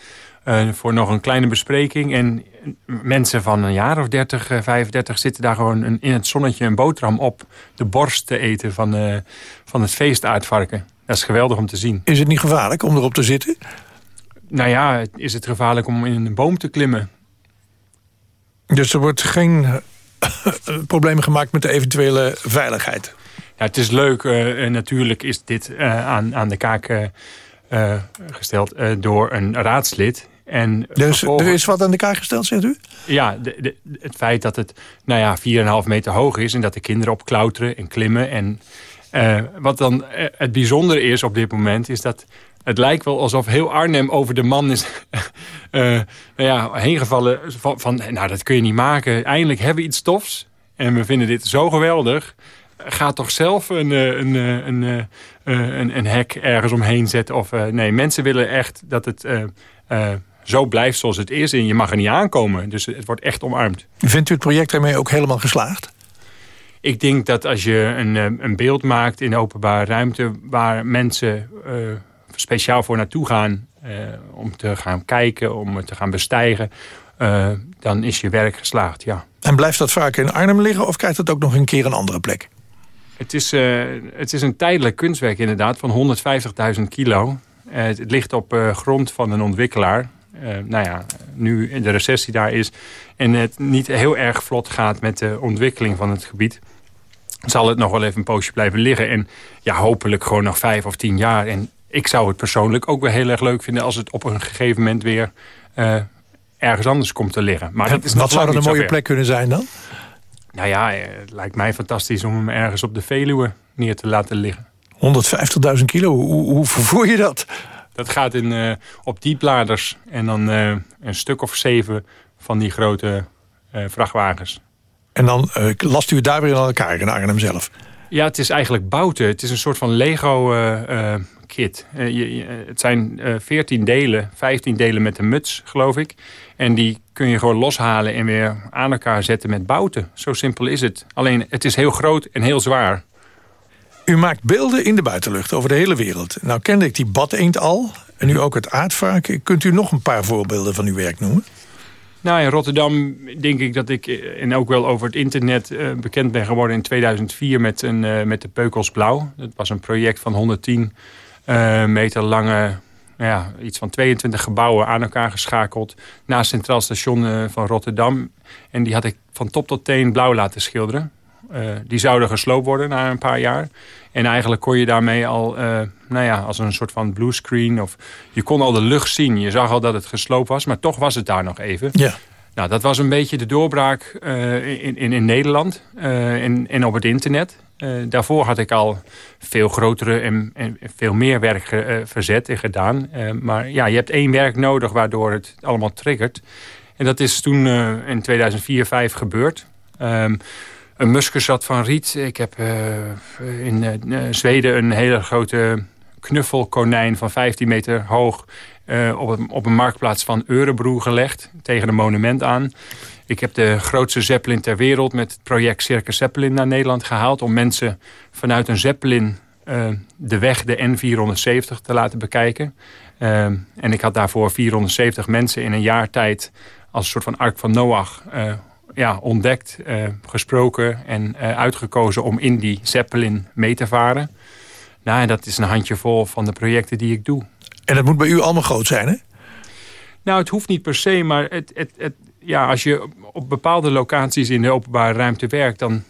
uh, voor nog een kleine bespreking. En mensen van een jaar of 30, 35 zitten daar gewoon in het zonnetje een boterham op de borst te eten van, van het feestaardvarken. Dat is geweldig om te zien. Is het niet gevaarlijk om erop te zitten? Nou ja, is het gevaarlijk om in een boom te klimmen. Dus er wordt geen problemen gemaakt met de eventuele veiligheid? Ja, het is leuk. Uh, natuurlijk is dit uh, aan, aan de kaak uh, gesteld door een raadslid. En dus er is wat aan de kaak gesteld, zegt u? Ja, de, de, het feit dat het nou ja, 4,5 meter hoog is... en dat de kinderen op klauteren en klimmen. En wat dan het bijzondere is op dit moment... is dat het lijkt wel alsof heel Arnhem over de man is uh, nou ja, heengevallen. Van, van, nou, dat kun je niet maken. Eindelijk hebben we iets stofs. En we vinden dit zo geweldig. Ga toch zelf een, een, een, een, een, een hek ergens omheen zetten. Of, nee, mensen willen echt dat het zo blijft zoals het is. En je mag er niet aankomen. Dus het wordt echt omarmd. Vindt u het project daarmee ook helemaal geslaagd? Ik denk dat als je een, een beeld maakt in openbare ruimte... waar mensen speciaal voor naartoe gaan... Uh, om te gaan kijken, om te gaan bestijgen... Uh, dan is je werk geslaagd, ja. En blijft dat vaak in Arnhem liggen of krijgt het ook nog een keer een andere plek? Het is, uh, het is een tijdelijk kunstwerk inderdaad van 150.000 kilo. het ligt op grond van een ontwikkelaar. nou ja, nu de recessie daar is en het niet heel erg vlot gaat met de ontwikkeling van het gebied zal het nog wel even een poosje blijven liggen. En ja, hopelijk gewoon nog vijf of tien jaar. En ik zou het persoonlijk ook wel heel erg leuk vinden... als het op een gegeven moment weer uh, ergens anders komt te liggen. Maar dat is Wat zou dan een mooie plek kunnen zijn dan? Nou ja, eh, het lijkt mij fantastisch om hem ergens op de Veluwe neer te laten liggen. 150.000 kilo, hoe, hoe, vervoer je dat? Dat gaat in, uh, op diepladers en dan uh, een stuk of zeven van die grote uh, vrachtwagens. En dan last u het daar weer aan elkaar in Arnhem zelf? Ja, het is eigenlijk bouten. Het is een soort van Lego kit. Uh, je, het zijn uh, 14 delen, 15 delen met een muts, geloof ik. En die kun je gewoon loshalen en weer aan elkaar zetten met bouten. Zo simpel is het. Alleen, het is heel groot en heel zwaar. U maakt beelden in de buitenlucht over de hele wereld. Nou kende ik die badeend al, en nu ook het aardvarken. Kunt u nog een paar voorbeelden van uw werk noemen? Nou, in Rotterdam denk ik dat ik, eh, en ook wel over het internet... Uh, bekend ben geworden in 2004 met, een, uh, met de Peukels Blauw. Dat was een project van 110 uh, meter lange, ja, iets van 22 gebouwen aan elkaar geschakeld. Naast Centraal Station uh, van Rotterdam. En die had ik van top tot teen blauw laten schilderen. Uh, die zouden gesloopt worden na een paar jaar. En eigenlijk kon je daarmee al, nou ja, als een soort van bluescreen... of je kon al de lucht zien. Je zag al dat het gesloopt was, maar toch was het daar nog even. Ja. Nou, dat was een beetje de doorbraak uh, in, in, in Nederland en, en op het internet. Uh, daarvoor had ik al veel grotere en, en veel meer werk ge, verzet en gedaan. maar ja, je hebt één werk nodig waardoor het allemaal triggert. En dat is toen in 2004, 2005 gebeurd. Um, een muskuszat van riet. Ik heb in Zweden een hele grote knuffelkonijn van 15 meter hoog op, een, op een marktplaats van Eurebro gelegd. Tegen een monument aan. Ik heb de grootste Zeppelin ter wereld met het project Circus Zeppelin naar Nederland gehaald. Om mensen vanuit een Zeppelin uh, de weg, de N470, te laten bekijken. Uh, en ik had daarvoor 470 mensen in een jaar tijd als een soort van ark van Noach ja, ontdekt, gesproken en uitgekozen om in die Zeppelin mee te varen. Nou, en dat is een handjevol van de projecten die ik doe. En dat moet bij u allemaal groot zijn, hè? Nou, het hoeft niet per se, maar het, het, het, ja, als je op bepaalde locaties in de openbare ruimte werkt... dan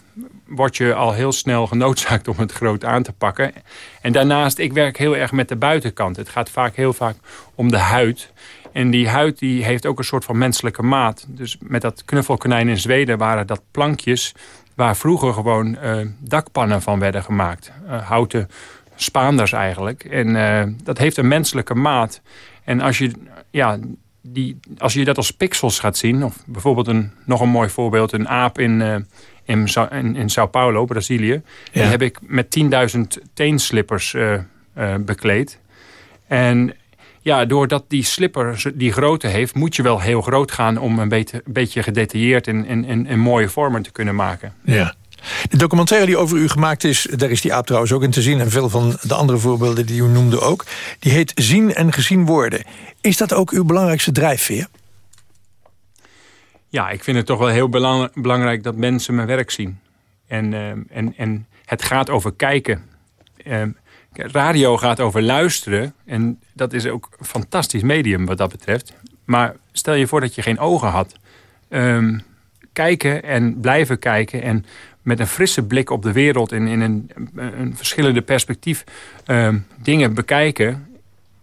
word je al heel snel genoodzaakt om het groot aan te pakken. En daarnaast, ik werk heel erg met de buitenkant. Het gaat vaak heel vaak om de huid. En die huid die heeft ook een soort van menselijke maat. Dus met dat knuffelkonijn in Zweden waren dat plankjes... waar vroeger gewoon uh, dakpannen van werden gemaakt. Uh, houten Spaanders eigenlijk. En uh, dat heeft een menselijke maat. En als je, ja, die, als je dat als pixels gaat zien... of bijvoorbeeld een, nog een mooi voorbeeld... een aap in, uh, in, in, in Sao Paulo, Brazilië... Ja. die heb ik met 10.000 teenslippers uh, bekleed. En ja, doordat die slipper die grootte heeft... moet je wel heel groot gaan om een beetje, gedetailleerd... en in, mooie vormen te kunnen maken. Ja. De documentaire die over u gemaakt is, daar is die aap trouwens ook in te zien... en veel van de andere voorbeelden die u noemde ook... die heet Zien en Gezien Worden. Is dat ook uw belangrijkste drijfveer? Ja, ik vind het toch wel heel belangrijk dat mensen mijn werk zien. En, uh, en, en het gaat over kijken. Uh, radio gaat over luisteren. En dat is ook een fantastisch medium wat dat betreft. Maar stel je voor dat je geen ogen had. Um, kijken en blijven kijken. En met een frisse blik op de wereld en in een, een verschillende perspectief um, dingen bekijken...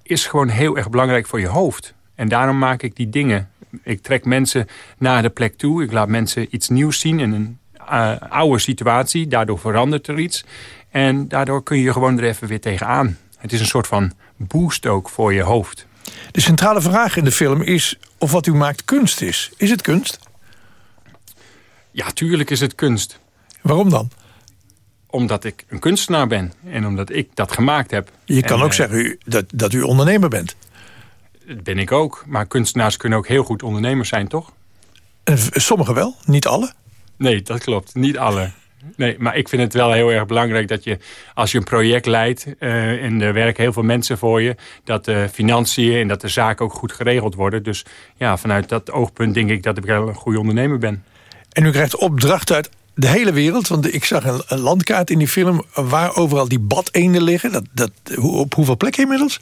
is gewoon heel erg belangrijk voor je hoofd. En daarom maak ik die dingen. Ik trek mensen naar de plek toe. Ik laat mensen iets nieuws zien in een uh, oude situatie. Daardoor verandert er iets. En daardoor kun je gewoon er even weer tegenaan. Het is een soort van boost ook voor je hoofd. De centrale vraag in de film is of wat u maakt kunst is. Is het kunst? Ja, tuurlijk is het kunst. Waarom dan? Omdat ik een kunstenaar ben en omdat ik dat gemaakt heb. Je kan en, ook uh, zeggen dat, dat u ondernemer bent. Dat ben ik ook. Maar kunstenaars kunnen ook heel goed ondernemers zijn, toch? Sommigen wel, niet alle. Nee, dat klopt. Niet alle. Nee, maar ik vind het wel heel erg belangrijk dat je, als je een project leidt... Uh, en er werken heel veel mensen voor je... dat de financiën en dat de zaken ook goed geregeld worden. Dus ja, vanuit dat oogpunt denk ik dat ik wel een goede ondernemer ben. En u krijgt opdrachten uit de hele wereld. Want ik zag een, een landkaart in die film... waar overal die badeenden liggen. Dat, dat, op hoeveel plekken inmiddels?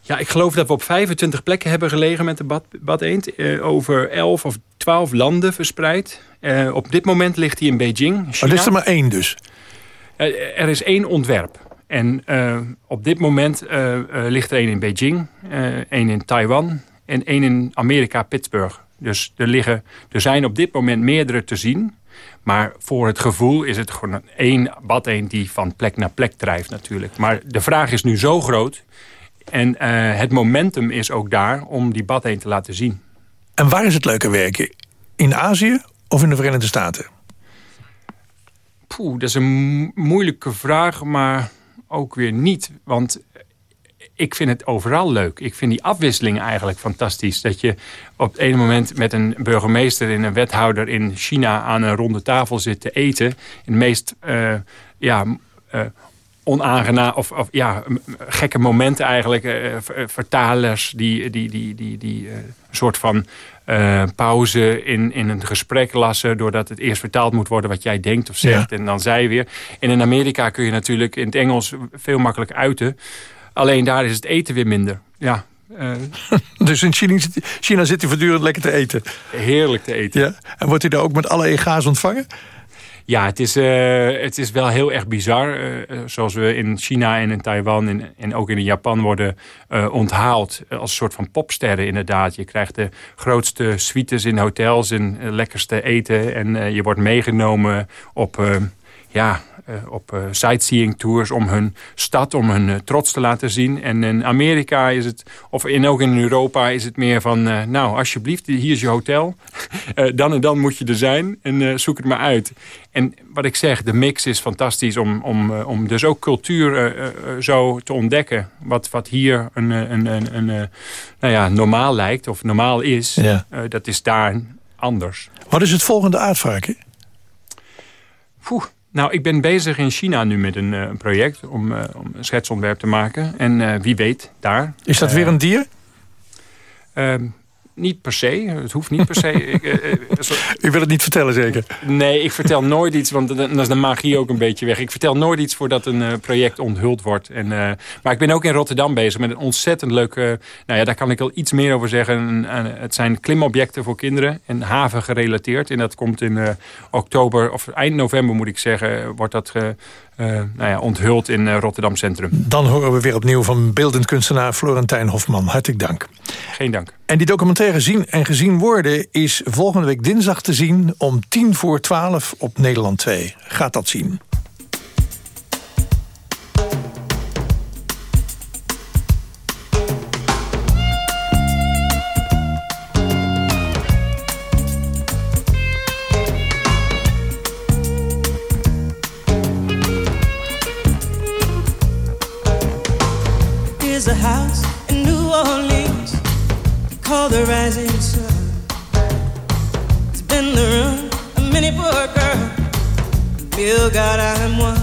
Ja, ik geloof dat we op 25 plekken hebben gelegen met de bad, badeend. Uh, over 11 of 12 landen verspreid. Uh, op dit moment ligt hij in Beijing, China. Maar er is er maar één dus? Uh, er is één ontwerp. En op dit moment ligt er één in Beijing, één in Taiwan en één in Amerika, Pittsburgh. Dus er, liggen, er zijn op dit moment meerdere te zien. Maar voor het gevoel is het gewoon één badeend die van plek naar plek drijft natuurlijk. Maar de vraag is nu zo groot... En uh, het momentum is ook daar om die bad heen te laten zien. En waar is het leuke werken? In Azië of in de Verenigde Staten? Poeh, dat is een moeilijke vraag, maar ook weer niet. Want ik vind het overal leuk. Ik vind die afwisseling eigenlijk fantastisch. Dat je op het ene moment met een burgemeester en een wethouder in China... aan een ronde tafel zit te eten. In de meest uh, ja, uh, onaangenaam of, of ja, gekke momenten eigenlijk. Uh, vertalers die, die, die, die, die een soort van uh, pauze in, in een gesprek lassen... doordat het eerst vertaald moet worden wat jij denkt of zegt. Ja. En dan zij weer. En in Amerika kun je natuurlijk in het Engels veel makkelijker uiten. Alleen daar is het eten weer minder. Ja, uh, dus in China, China zit hij voortdurend lekker te eten? Heerlijk te eten. Ja? En wordt hij daar ook met alle ega's ontvangen? Ja, het is, uh, het is wel heel erg bizar. Uh, zoals we in China en in Taiwan en, en ook in Japan worden uh, onthaald. Als een soort van popsterren inderdaad. Je krijgt de grootste suites in hotels en lekkerste eten. En je wordt meegenomen op... ja, op uh, sightseeing tours om hun stad, om hun uh, trots te laten zien. En in Amerika is het, of in, ook in Europa is het meer van... nou, alsjeblieft, hier is je hotel. dan en dan moet je er zijn en zoek het maar uit. En wat ik zeg, de mix is fantastisch om, om, om dus ook cultuur zo te ontdekken. Wat, wat hier een, een, een, een nou ja, normaal lijkt of normaal is, ja. dat is daar anders. Wat is het volgende aardvarken? Poeh. Nou, ik ben bezig in China nu met een uh, project om, uh, om, een schetsontwerp te maken. En uh, wie weet, daar... Is dat weer een dier? Niet per se. Het hoeft niet per se. ik, U wil het niet vertellen, zeker? Nee, ik vertel nooit iets, want dan is de magie ook een beetje weg. Ik vertel nooit iets voordat een uh, project onthuld wordt. En, uh, maar ik ben ook in Rotterdam bezig met een ontzettend leuke... nou ja, daar kan ik al iets meer over zeggen. het zijn klimobjecten voor kinderen en haven gerelateerd. En dat komt in uh, oktober, of eind november moet ik zeggen... wordt dat nou ja, onthuld in uh, Rotterdam Centrum. Dan horen we weer opnieuw van beeldend kunstenaar Florentijn Hofman. Hartelijk dank. Geen dank. En die documentaire Zien en Gezien Worden is volgende week dinsdag te zien... om tien voor twaalf op Nederland 2. Gaat dat zien. Poor girl Bill God, I'm one.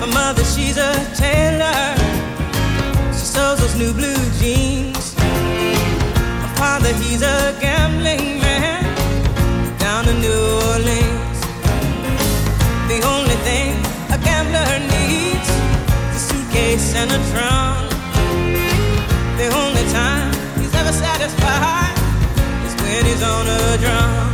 My mother, she's a tailor. She sews those new blue jeans. My father, he's a gambling man down in New Orleans. The only thing a gambler needs is a suitcase and a trunk. The only time he's ever satisfied is when he's on a drum.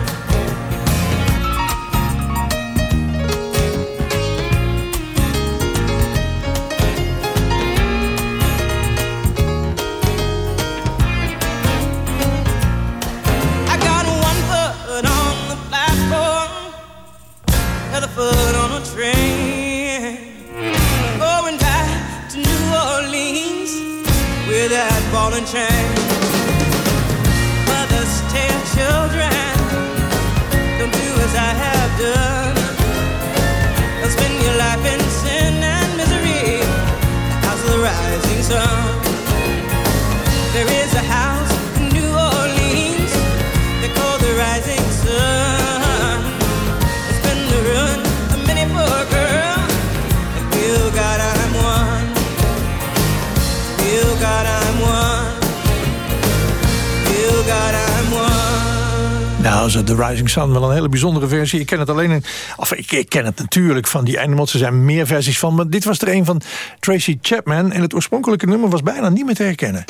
Sun. Nou, is The Rising Sun wel een hele bijzondere versie. Ik ken het alleen in, of ik, ik ken het natuurlijk van die Animals. Er zijn meer versies van, maar dit was er een van Tracy Chapman. En het oorspronkelijke nummer was bijna niet meer te herkennen.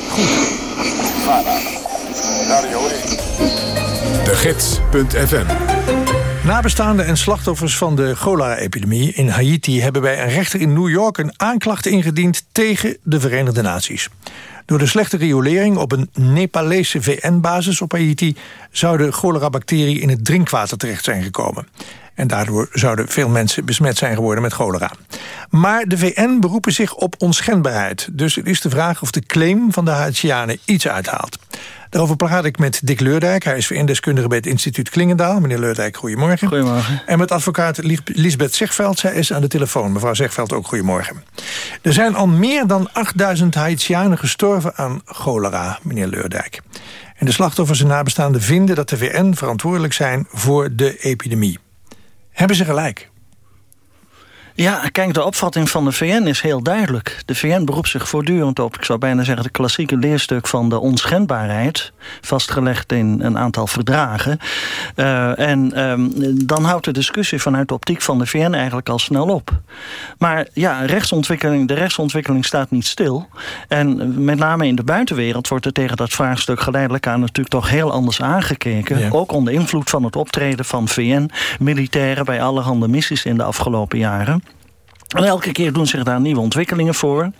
De Gids.fm Nabestaanden en slachtoffers van de cholera-epidemie in Haiti... hebben bij een rechter in New York een aanklacht ingediend tegen de Verenigde Naties. Door de slechte riolering op een Nepalese VN-basis op Haiti... zou de cholera-bacterie in het drinkwater terecht zijn gekomen. En daardoor zouden veel mensen besmet zijn geworden met cholera. Maar de VN beroepen zich op onschendbaarheid. Dus het is de vraag of de claim van de Haitianen iets uithaalt. Daarover praat ik met Dick Leurdijk. Hij is VN-deskundige bij het instituut Klingendaal. Meneer Leurdijk, goedemorgen. Goedemorgen. En met advocaat Lisbeth Zegveld. Zij is aan de telefoon. Mevrouw Zegveld, ook goedemorgen. Er zijn al meer dan 8000 Haitianen gestorven aan cholera, meneer Leurdijk. En de slachtoffers en nabestaanden vinden dat de VN verantwoordelijk zijn voor de epidemie. Hebben ze gelijk? Ja, kijk, de opvatting van de VN is heel duidelijk. De VN beroept zich voortdurend op, ik zou bijna zeggen... het klassieke leerstuk van de onschendbaarheid... vastgelegd in een aantal verdragen. Uh, en um, dan houdt de discussie vanuit de optiek van de VN eigenlijk al snel op. Maar ja, rechtsontwikkeling, de rechtsontwikkeling staat niet stil. En met name in de buitenwereld wordt er tegen dat vraagstuk... geleidelijk aan natuurlijk toch heel anders aangekeken. Ja. Ook onder invloed van het optreden van VN-militairen... bij allerhande missies in de afgelopen jaren. En elke keer doen zich daar nieuwe ontwikkelingen voor.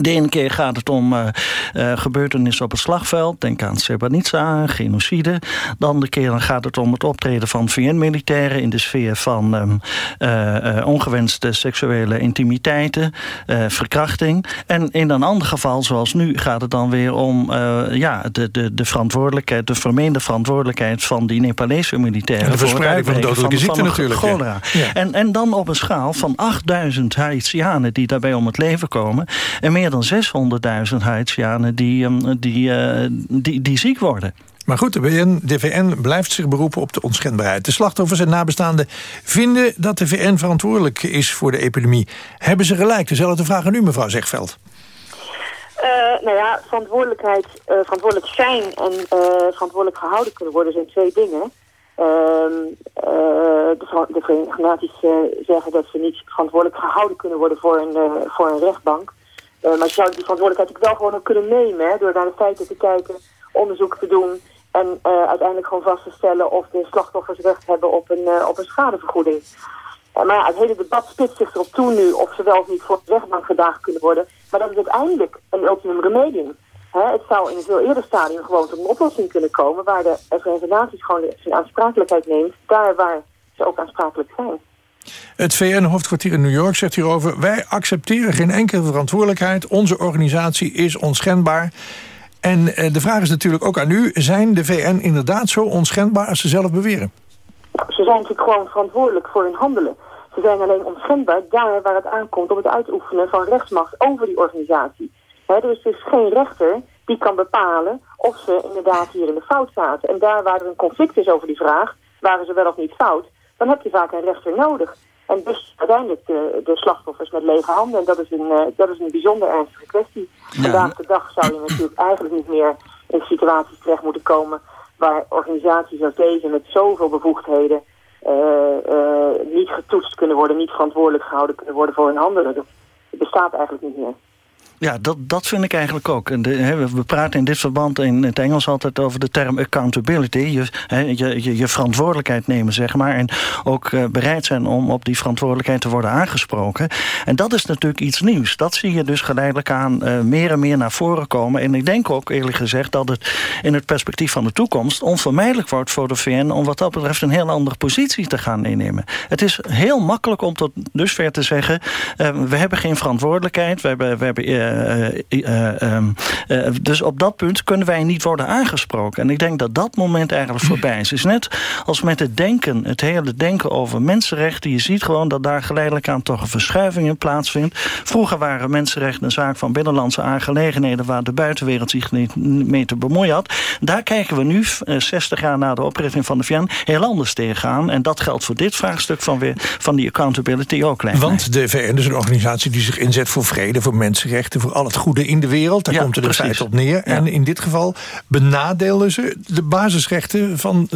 De ene keer gaat het om uh, uh, gebeurtenissen op het slagveld. Denk aan Srebrenica, genocide. De andere keer dan gaat het om het optreden van VN-militairen... in de sfeer van um, uh, ongewenste seksuele intimiteiten, verkrachting. En in een ander geval, zoals nu, gaat het dan weer om... ja, de, de, de verantwoordelijkheid, de vermeende verantwoordelijkheid... van die Nepalese militairen. En de verspreiding van de dodelijke ziekte natuurlijk. Cholera. Ja. En, en dan op een schaal van 8000 Haitianen... die daarbij om het leven komen... En meer dan 600.000 Haitianen die, die, uh, die, die ziek worden. Maar goed, de VN, de VN blijft zich beroepen op de onschendbaarheid. De slachtoffers en nabestaanden vinden dat de VN verantwoordelijk is voor de epidemie. Hebben ze gelijk? Dezelfde vraag aan u, mevrouw Zegveld. Uh, nou ja, verantwoordelijkheid, uh, verantwoordelijk zijn en verantwoordelijk gehouden kunnen worden zijn twee dingen. de, de Verenigde Naties zeggen dat ze niet verantwoordelijk gehouden kunnen worden voor een, voor een rechtbank. Uh, maar je zou die verantwoordelijkheid ook wel gewoon ook kunnen nemen. Hè, door naar de feiten te kijken, onderzoek te doen. En uh, uiteindelijk gewoon vast te stellen of de slachtoffers recht hebben op een, uh, op een schadevergoeding. maar ja, het hele debat spitst zich erop toe nu of ze wel of niet voor de rechtbank gedaagd kunnen worden. Maar dat is uiteindelijk een ultimum remedium. Het zou in een veel eerder stadium gewoon tot een oplossing kunnen komen... waar de Verenigde Naties gewoon zijn aansprakelijkheid neemt... daar waar ze ook aansprakelijk zijn. Het VN-hoofdkwartier in New York zegt hierover... wij accepteren geen enkele verantwoordelijkheid. Onze organisatie is onschendbaar. En de vraag is natuurlijk ook aan u... zijn de VN inderdaad zo onschendbaar als ze zelf beweren? Ze zijn natuurlijk gewoon verantwoordelijk voor hun handelen. Ze zijn alleen onschendbaar daar waar het aankomt... op het uitoefenen van rechtsmacht over die organisatie. Dus er is geen rechter die kan bepalen... of ze inderdaad hier in de fout zaten. En daar waar er een conflict is over die vraag... waren ze wel of niet fout dan heb je vaak een rechter nodig. En dus uiteindelijk de, de slachtoffers met lege handen. En dat is een, uh, dat is een bijzonder ernstige kwestie. Ja. Vandaag de dag zou je natuurlijk eigenlijk niet meer in situaties terecht moeten komen... waar organisaties als deze met zoveel bevoegdheden... Uh, uh, niet getoetst kunnen worden, niet verantwoordelijk gehouden kunnen worden voor hun handelen. Dat bestaat eigenlijk niet meer. Ja, dat, dat vind ik eigenlijk ook. We praten in dit verband in het Engels altijd over de term accountability. Je, je, je, je, verantwoordelijkheid nemen, zeg maar. En ook uh, bereid zijn om op die verantwoordelijkheid te worden aangesproken. En dat is natuurlijk iets nieuws. Dat zie je dus geleidelijk aan uh, meer en meer naar voren komen. En ik denk ook eerlijk gezegd dat het in het perspectief van de toekomst... onvermijdelijk wordt voor de VN om wat dat betreft een heel andere positie te gaan innemen. Het is heel makkelijk om tot dusver te zeggen... Uh, we hebben geen verantwoordelijkheid, we hebben... We hebben um, dus op dat punt kunnen wij niet worden aangesproken. En ik denk dat dat moment eigenlijk voorbij is. Het is net als met het denken, het hele denken over mensenrechten. Je ziet gewoon dat daar geleidelijk aan toch een verschuiving in plaatsvindt. Vroeger waren mensenrechten een zaak van binnenlandse aangelegenheden... waar de buitenwereld zich niet mee te bemoeien had. Daar kijken we nu, 60 jaar na de oprichting van de VN... heel anders tegenaan. En dat geldt voor dit vraagstuk van, weer, van die accountability ook. Want de VN is een organisatie die zich inzet voor vrede, voor mensenrechten... voor al het goede in de wereld. Daar ja, komt het in feite op neer. Ja. En in dit geval benadelen ze de basisrechten van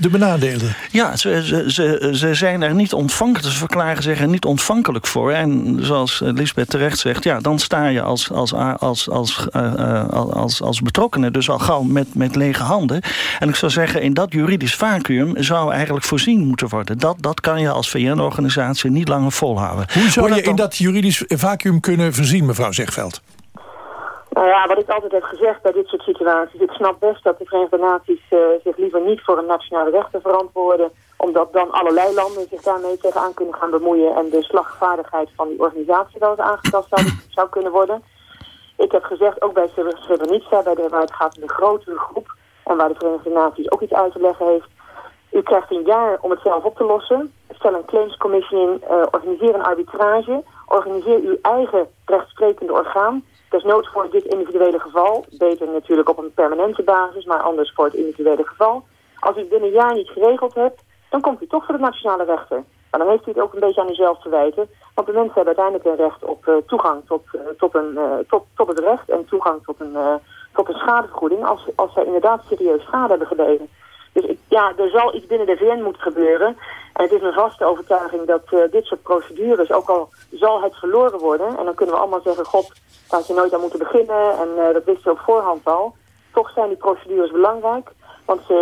de benadeelden. Ja, ze, ze, ze, ze zijn er niet ontvankelijk. Ze verklaren zich er niet ontvankelijk voor. En zoals Lisbeth terecht zegt, ja, dan sta je als, als, als, als, uh, als, als betrokkenen dus al gauw met, met lege handen. En ik zou zeggen, in dat juridisch vacuüm zou eigenlijk voorzien moeten worden. Dat, dat kan je als VN-organisatie niet langer volhouden. Hoe zou je in dat juridisch vacuüm kunnen voorzien, mevrouw Zegveld? Nou ja, wat ik altijd heb gezegd bij dit soort situaties... ik snap best dat de Verenigde Naties uh, zich liever niet voor een nationale rechten verantwoorden... omdat dan allerlei landen zich daarmee tegenaan kunnen gaan bemoeien... en de slagvaardigheid van die organisatie wel eens aangetast zou, zou kunnen worden. Ik heb gezegd, ook bij Srebrenica, bij de, waar het gaat om de grotere groep... en waar de Verenigde Naties ook iets uit te leggen heeft... u krijgt een jaar om het zelf op te lossen. Stel een claimscommissie in, uh, organiseer een arbitrage... organiseer uw eigen rechtsprekende orgaan desnoods voor dit individuele geval. Beter natuurlijk op een permanente basis, maar anders voor het individuele geval. Als u het binnen een jaar niet geregeld hebt, dan komt u toch voor de nationale rechter. Maar dan heeft u het ook een beetje aan uzelf te wijten. Want de mensen hebben uiteindelijk een recht op uh, toegang tot, uh, tot, een, uh, tot, tot het recht en toegang tot een, tot een schadevergoeding als, als zij inderdaad serieus schade hebben geleden. Dus ik, ja, er zal iets binnen de VN moeten gebeuren. En het is mijn vaste overtuiging dat uh, dit soort procedures, ook al zal het verloren worden... en dan kunnen we allemaal zeggen, god, daar had je nooit aan moeten beginnen... en uh, dat wist je op voorhand al. Toch zijn die procedures belangrijk, want ze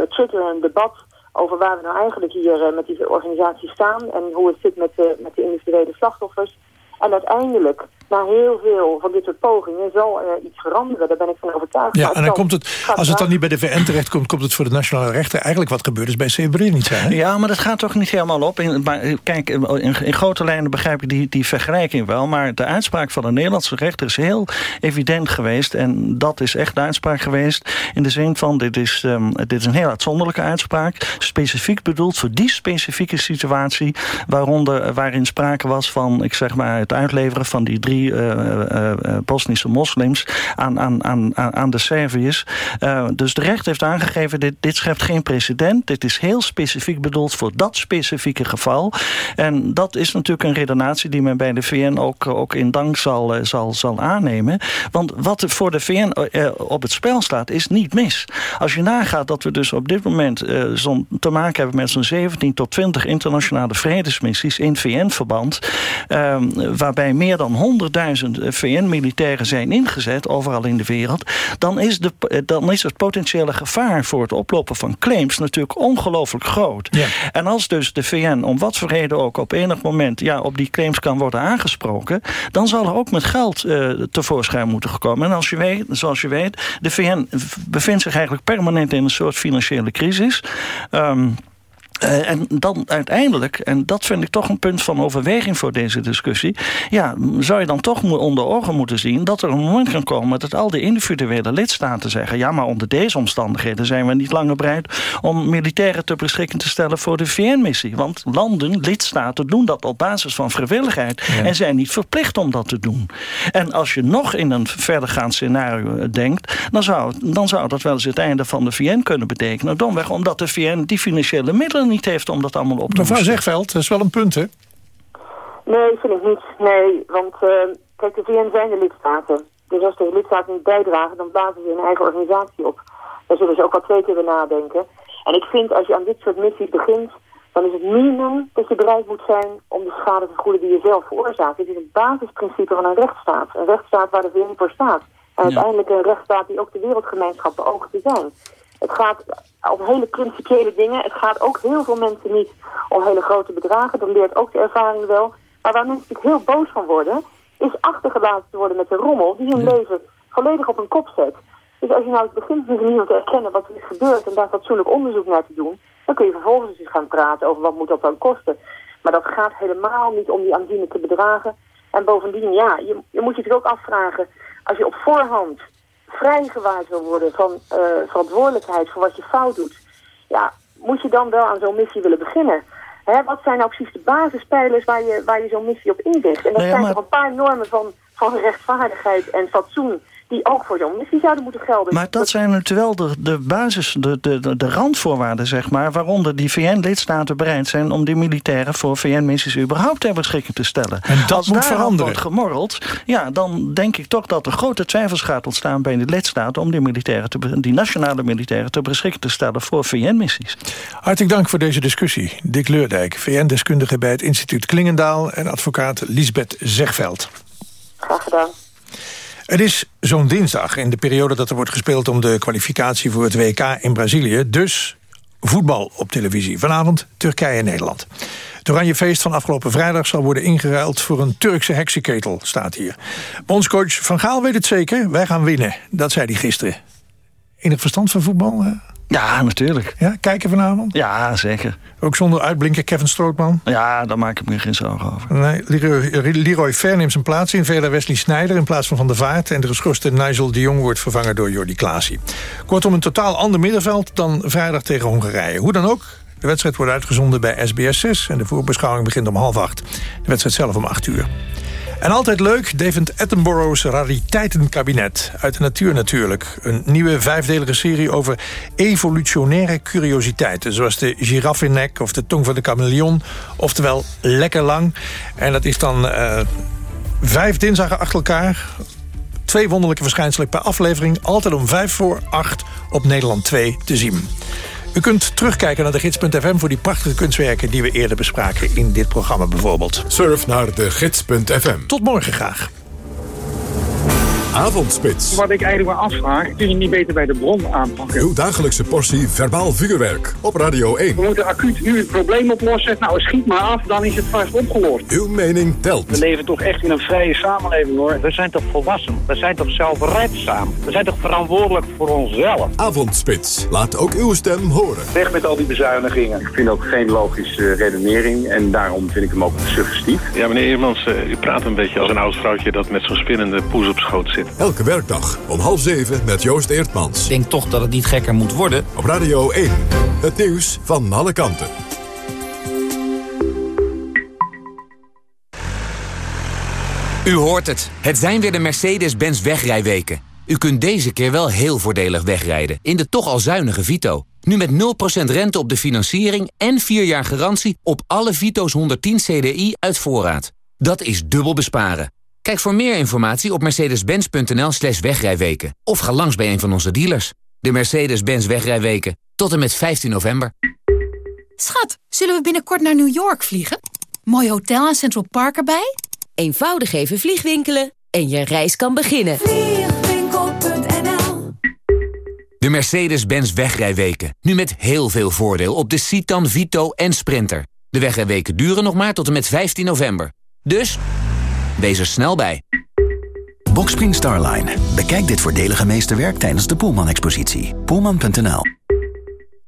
uh, triggeren een debat... over waar we nou eigenlijk hier met die organisatie staan... en hoe het zit met met de individuele slachtoffers. En uiteindelijk na heel veel van dit soort pogingen zal er iets veranderen. Daar ben ik van overtuigd. Ja, en dan komt het, als het dan niet bij de VN terecht komt, komt het voor de nationale rechter eigenlijk wat gebeurd is bij Srebrenica. Hè? Ja, maar dat gaat toch niet helemaal op. In, maar, kijk, in, in, grote lijnen begrijp ik die, die vergelijking wel. Maar de uitspraak van de Nederlandse rechter is heel evident geweest. En dat is echt de uitspraak geweest. In de zin van, dit is, um, dit is een heel uitzonderlijke uitspraak. Specifiek bedoeld voor die specifieke situatie. Waaronder, waarin sprake was van, ik zeg maar, het uitleveren van die drie uh, uh, Bosnische moslims aan, aan, aan, aan de Serviërs. Uh, dus de recht heeft aangegeven, dit, dit schept geen precedent. Dit is heel specifiek bedoeld voor dat specifieke geval. En dat is natuurlijk een redenatie die men bij de VN ook, ook in dank zal, zal, zal aannemen. Want wat er voor de VN op het spel staat, is niet mis. Als je nagaat dat we dus op dit moment zo te maken hebben met zo'n 17 tot 20 internationale vredesmissies in VN-verband, waarbij meer dan 100.000 VN-militairen zijn ingezet, overal in de wereld... Dan is, de, dan is het potentiële gevaar voor het oplopen van claims natuurlijk ongelooflijk groot. Ja. En als dus de VN om wat voor reden ook op enig moment ja, op die claims kan worden aangesproken... dan zal er ook met geld uh, tevoorschijn moeten komen. En als je weet, zoals je weet, de VN bevindt zich eigenlijk permanent in een soort financiële crisis... Um, Uh, en dan uiteindelijk, en dat vind ik toch een punt van overweging voor deze discussie... ja, zou je dan toch onder ogen moeten zien... dat er een moment kan komen dat al die individuele lidstaten zeggen... ja, maar onder deze omstandigheden zijn we niet langer bereid... om militairen ter beschikking te stellen voor de VN-missie. Want landen, lidstaten, doen dat op basis van vrijwilligheid... Ja. en zijn niet verplicht om dat te doen. En als je nog in een verdergaand scenario denkt... dan zou, dan zou dat wel eens het einde van de VN kunnen betekenen. Domweg omdat de VN die financiële middelen middelen niet heeft om dat allemaal op te Mevrouw. Zegveld, dat is wel een punt, hè? Nee, vind ik niet. Nee, want eh, kijk, de VN zijn de lidstaten. Dus als de lidstaten niet bijdragen, dan blazen ze hun eigen organisatie op. Daar zullen ze ook al twee keer bij nadenken. En ik vind, als je aan dit soort missies begint, dan is het minimum dat je bereid moet zijn om de schade te vergoeden die je zelf veroorzaakt. Dit is het basisprincipe van een rechtsstaat. Een rechtsstaat waar de VN voor staat. En uiteindelijk een rechtsstaat die ook de wereldgemeenschap beoogt te zijn. Het gaat om hele principiële dingen. Het gaat ook heel veel mensen niet om hele grote bedragen. Dat leert ook de ervaring wel. Maar waar mensen natuurlijk heel boos van worden, is achtergelaten te worden met een rommel die hun leven volledig op hun kop zet. Dus als je nou begint met iemand te erkennen wat er is gebeurd en daar fatsoenlijk onderzoek naar te doen, dan kun je vervolgens eens gaan praten over wat moet dat dan kosten. Maar dat gaat helemaal niet om die aanzienlijke bedragen. En bovendien, ja, je, je moet je natuurlijk ook afvragen, als je op voorhand vrijgewaard wil worden van eh, verantwoordelijkheid voor wat je fout doet, ja, moet je dan wel aan zo'n missie willen beginnen? Hè, wat zijn nou precies de basispijlers waar je, waar je zo'n missie op inricht? En dat Nou ja, zijn toch een paar normen van, van rechtvaardigheid en fatsoen die ook voor missie zouden moeten gelden. Maar dat zijn natuurlijk wel de, de basis, de, de, de- de randvoorwaarden, zeg maar... waaronder die VN-lidstaten bereid zijn om die militairen... voor VN-missies überhaupt ter beschikking te stellen. En dat Als moet veranderen. wordt gemorreld, ja, dan denk ik toch dat er grote twijfels gaat ontstaan... bij de lidstaten om die, militairen te, die nationale militairen te beschikking te stellen... voor VN-missies. Hartelijk dank voor deze discussie. Dick Leurdijk, VN-deskundige bij het instituut Klingendaal... en advocaat Lisbeth Zegveld. Graag gedaan. Het is zo'n dinsdag in de periode dat er wordt gespeeld... om de kwalificatie voor het WK in Brazilië. Dus voetbal op televisie. Vanavond Turkije-Nederland. Het Oranje Feest van afgelopen vrijdag zal worden ingeruild... voor een Turkse heksenketel, staat hier. Bondscoach Van Gaal weet het zeker. Wij gaan winnen. Dat zei hij gisteren. Enig verstand van voetbal? hè? Ja, natuurlijk. Ja, kijken vanavond? Ja, zeker. Ook zonder uitblinker Kevin Strootman? Ja, daar maak ik me geen zorgen over. Nee, Leroy, Leroy Fer neemt zijn plaats in. Verder Wesley Sneijder in plaats van Van der Vaart. En de geschorste Nigel de Jong wordt vervangen door Jordi Klaasie. Kortom, een totaal ander middenveld dan vrijdag tegen Hongarije. Hoe dan ook, de wedstrijd wordt uitgezonden bij SBS 6. En de voorbeschouwing begint om half acht. De wedstrijd zelf om acht uur. En altijd leuk, David Attenborough's Rariteitenkabinet. Uit de natuur natuurlijk. Een nieuwe vijfdelige serie over evolutionaire curiositeiten. Zoals de giraffennek of de tong van de chameleon. Oftewel lekker lang. En dat is dan eh, vijf dinsdagen achter elkaar. Twee wonderlijke verschijnselen per aflevering. Altijd om vijf voor acht op Nederland 2 te zien. U kunt terugkijken naar de gids.fm voor die prachtige kunstwerken... die we eerder bespraken in dit programma bijvoorbeeld. Surf naar de gids.fm. Tot morgen graag. Avondspits. Wat ik eigenlijk maar afvraag, kun je niet beter bij de bron aanpakken? Uw dagelijkse portie verbaal vuurwerk op Radio 1. We moeten acuut nu het probleem oplossen. Nou, schiet maar af, dan is het vast opgelost. Uw mening telt. We leven toch echt in een vrije samenleving, hoor. We zijn toch volwassen? We zijn toch zelfredzaam? We zijn toch verantwoordelijk voor onszelf? Avondspits. Laat ook uw stem horen. Weg met al die bezuinigingen. Ik vind ook geen logische redenering en daarom vind ik hem ook suggestief. Ja, meneer Eermans, eh, u praat een beetje als een oud vrouwtje dat met zo'n spinnende poes op schoot zit. Elke werkdag om half zeven met Joost Eertmans. Ik denk toch dat het niet gekker moet worden. Op Radio 1. Het nieuws van alle kanten. U hoort het. Het zijn weer de Mercedes-Benz wegrijweken. U kunt deze keer wel heel voordelig wegrijden in de toch al zuinige Vito. Nu met 0% rente op de financiering en 4 jaar garantie op alle Vito's 110 CDI uit voorraad. Dat is dubbel besparen. Kijk voor meer informatie op mercedes-benz.nl slash wegrijweken. Of ga langs bij een van onze dealers. De Mercedes-Benz wegrijweken. Tot en met 15 november. Schat, zullen we binnenkort naar New York vliegen? Mooi hotel en Central Park erbij? Eenvoudig even vliegwinkelen en je reis kan beginnen. Vliegwinkel.nl De Mercedes-Benz wegrijweken. Nu met heel veel voordeel op de Citan, Vito en Sprinter. De wegrijweken duren nog maar tot en met 15 november. Dus, wees er snel bij. Boxspring Starline. Bekijk dit voordelige meesterwerk tijdens de Poelman-expositie. Poelman.nl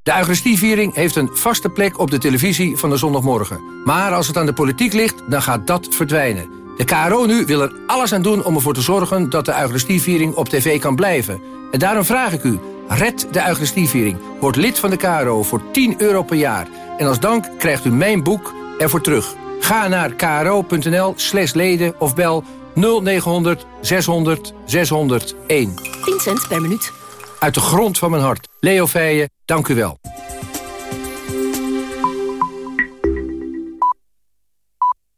De Eucharistieviering heeft een vaste plek op de televisie van de zondagmorgen. Maar als het aan de politiek ligt, dan gaat dat verdwijnen. De KRO nu wil er alles aan doen om ervoor te zorgen... dat de Eucharistieviering op tv kan blijven. En daarom vraag ik u, red de Eucharistieviering. Word lid van de KRO voor 10 euro per jaar. En als dank krijgt u mijn boek ervoor terug. Ga naar kro.nl slash leden of bel 0900 600 601. 10 cent per minuut. Uit de grond van mijn hart. Leo Feijen, dank u wel.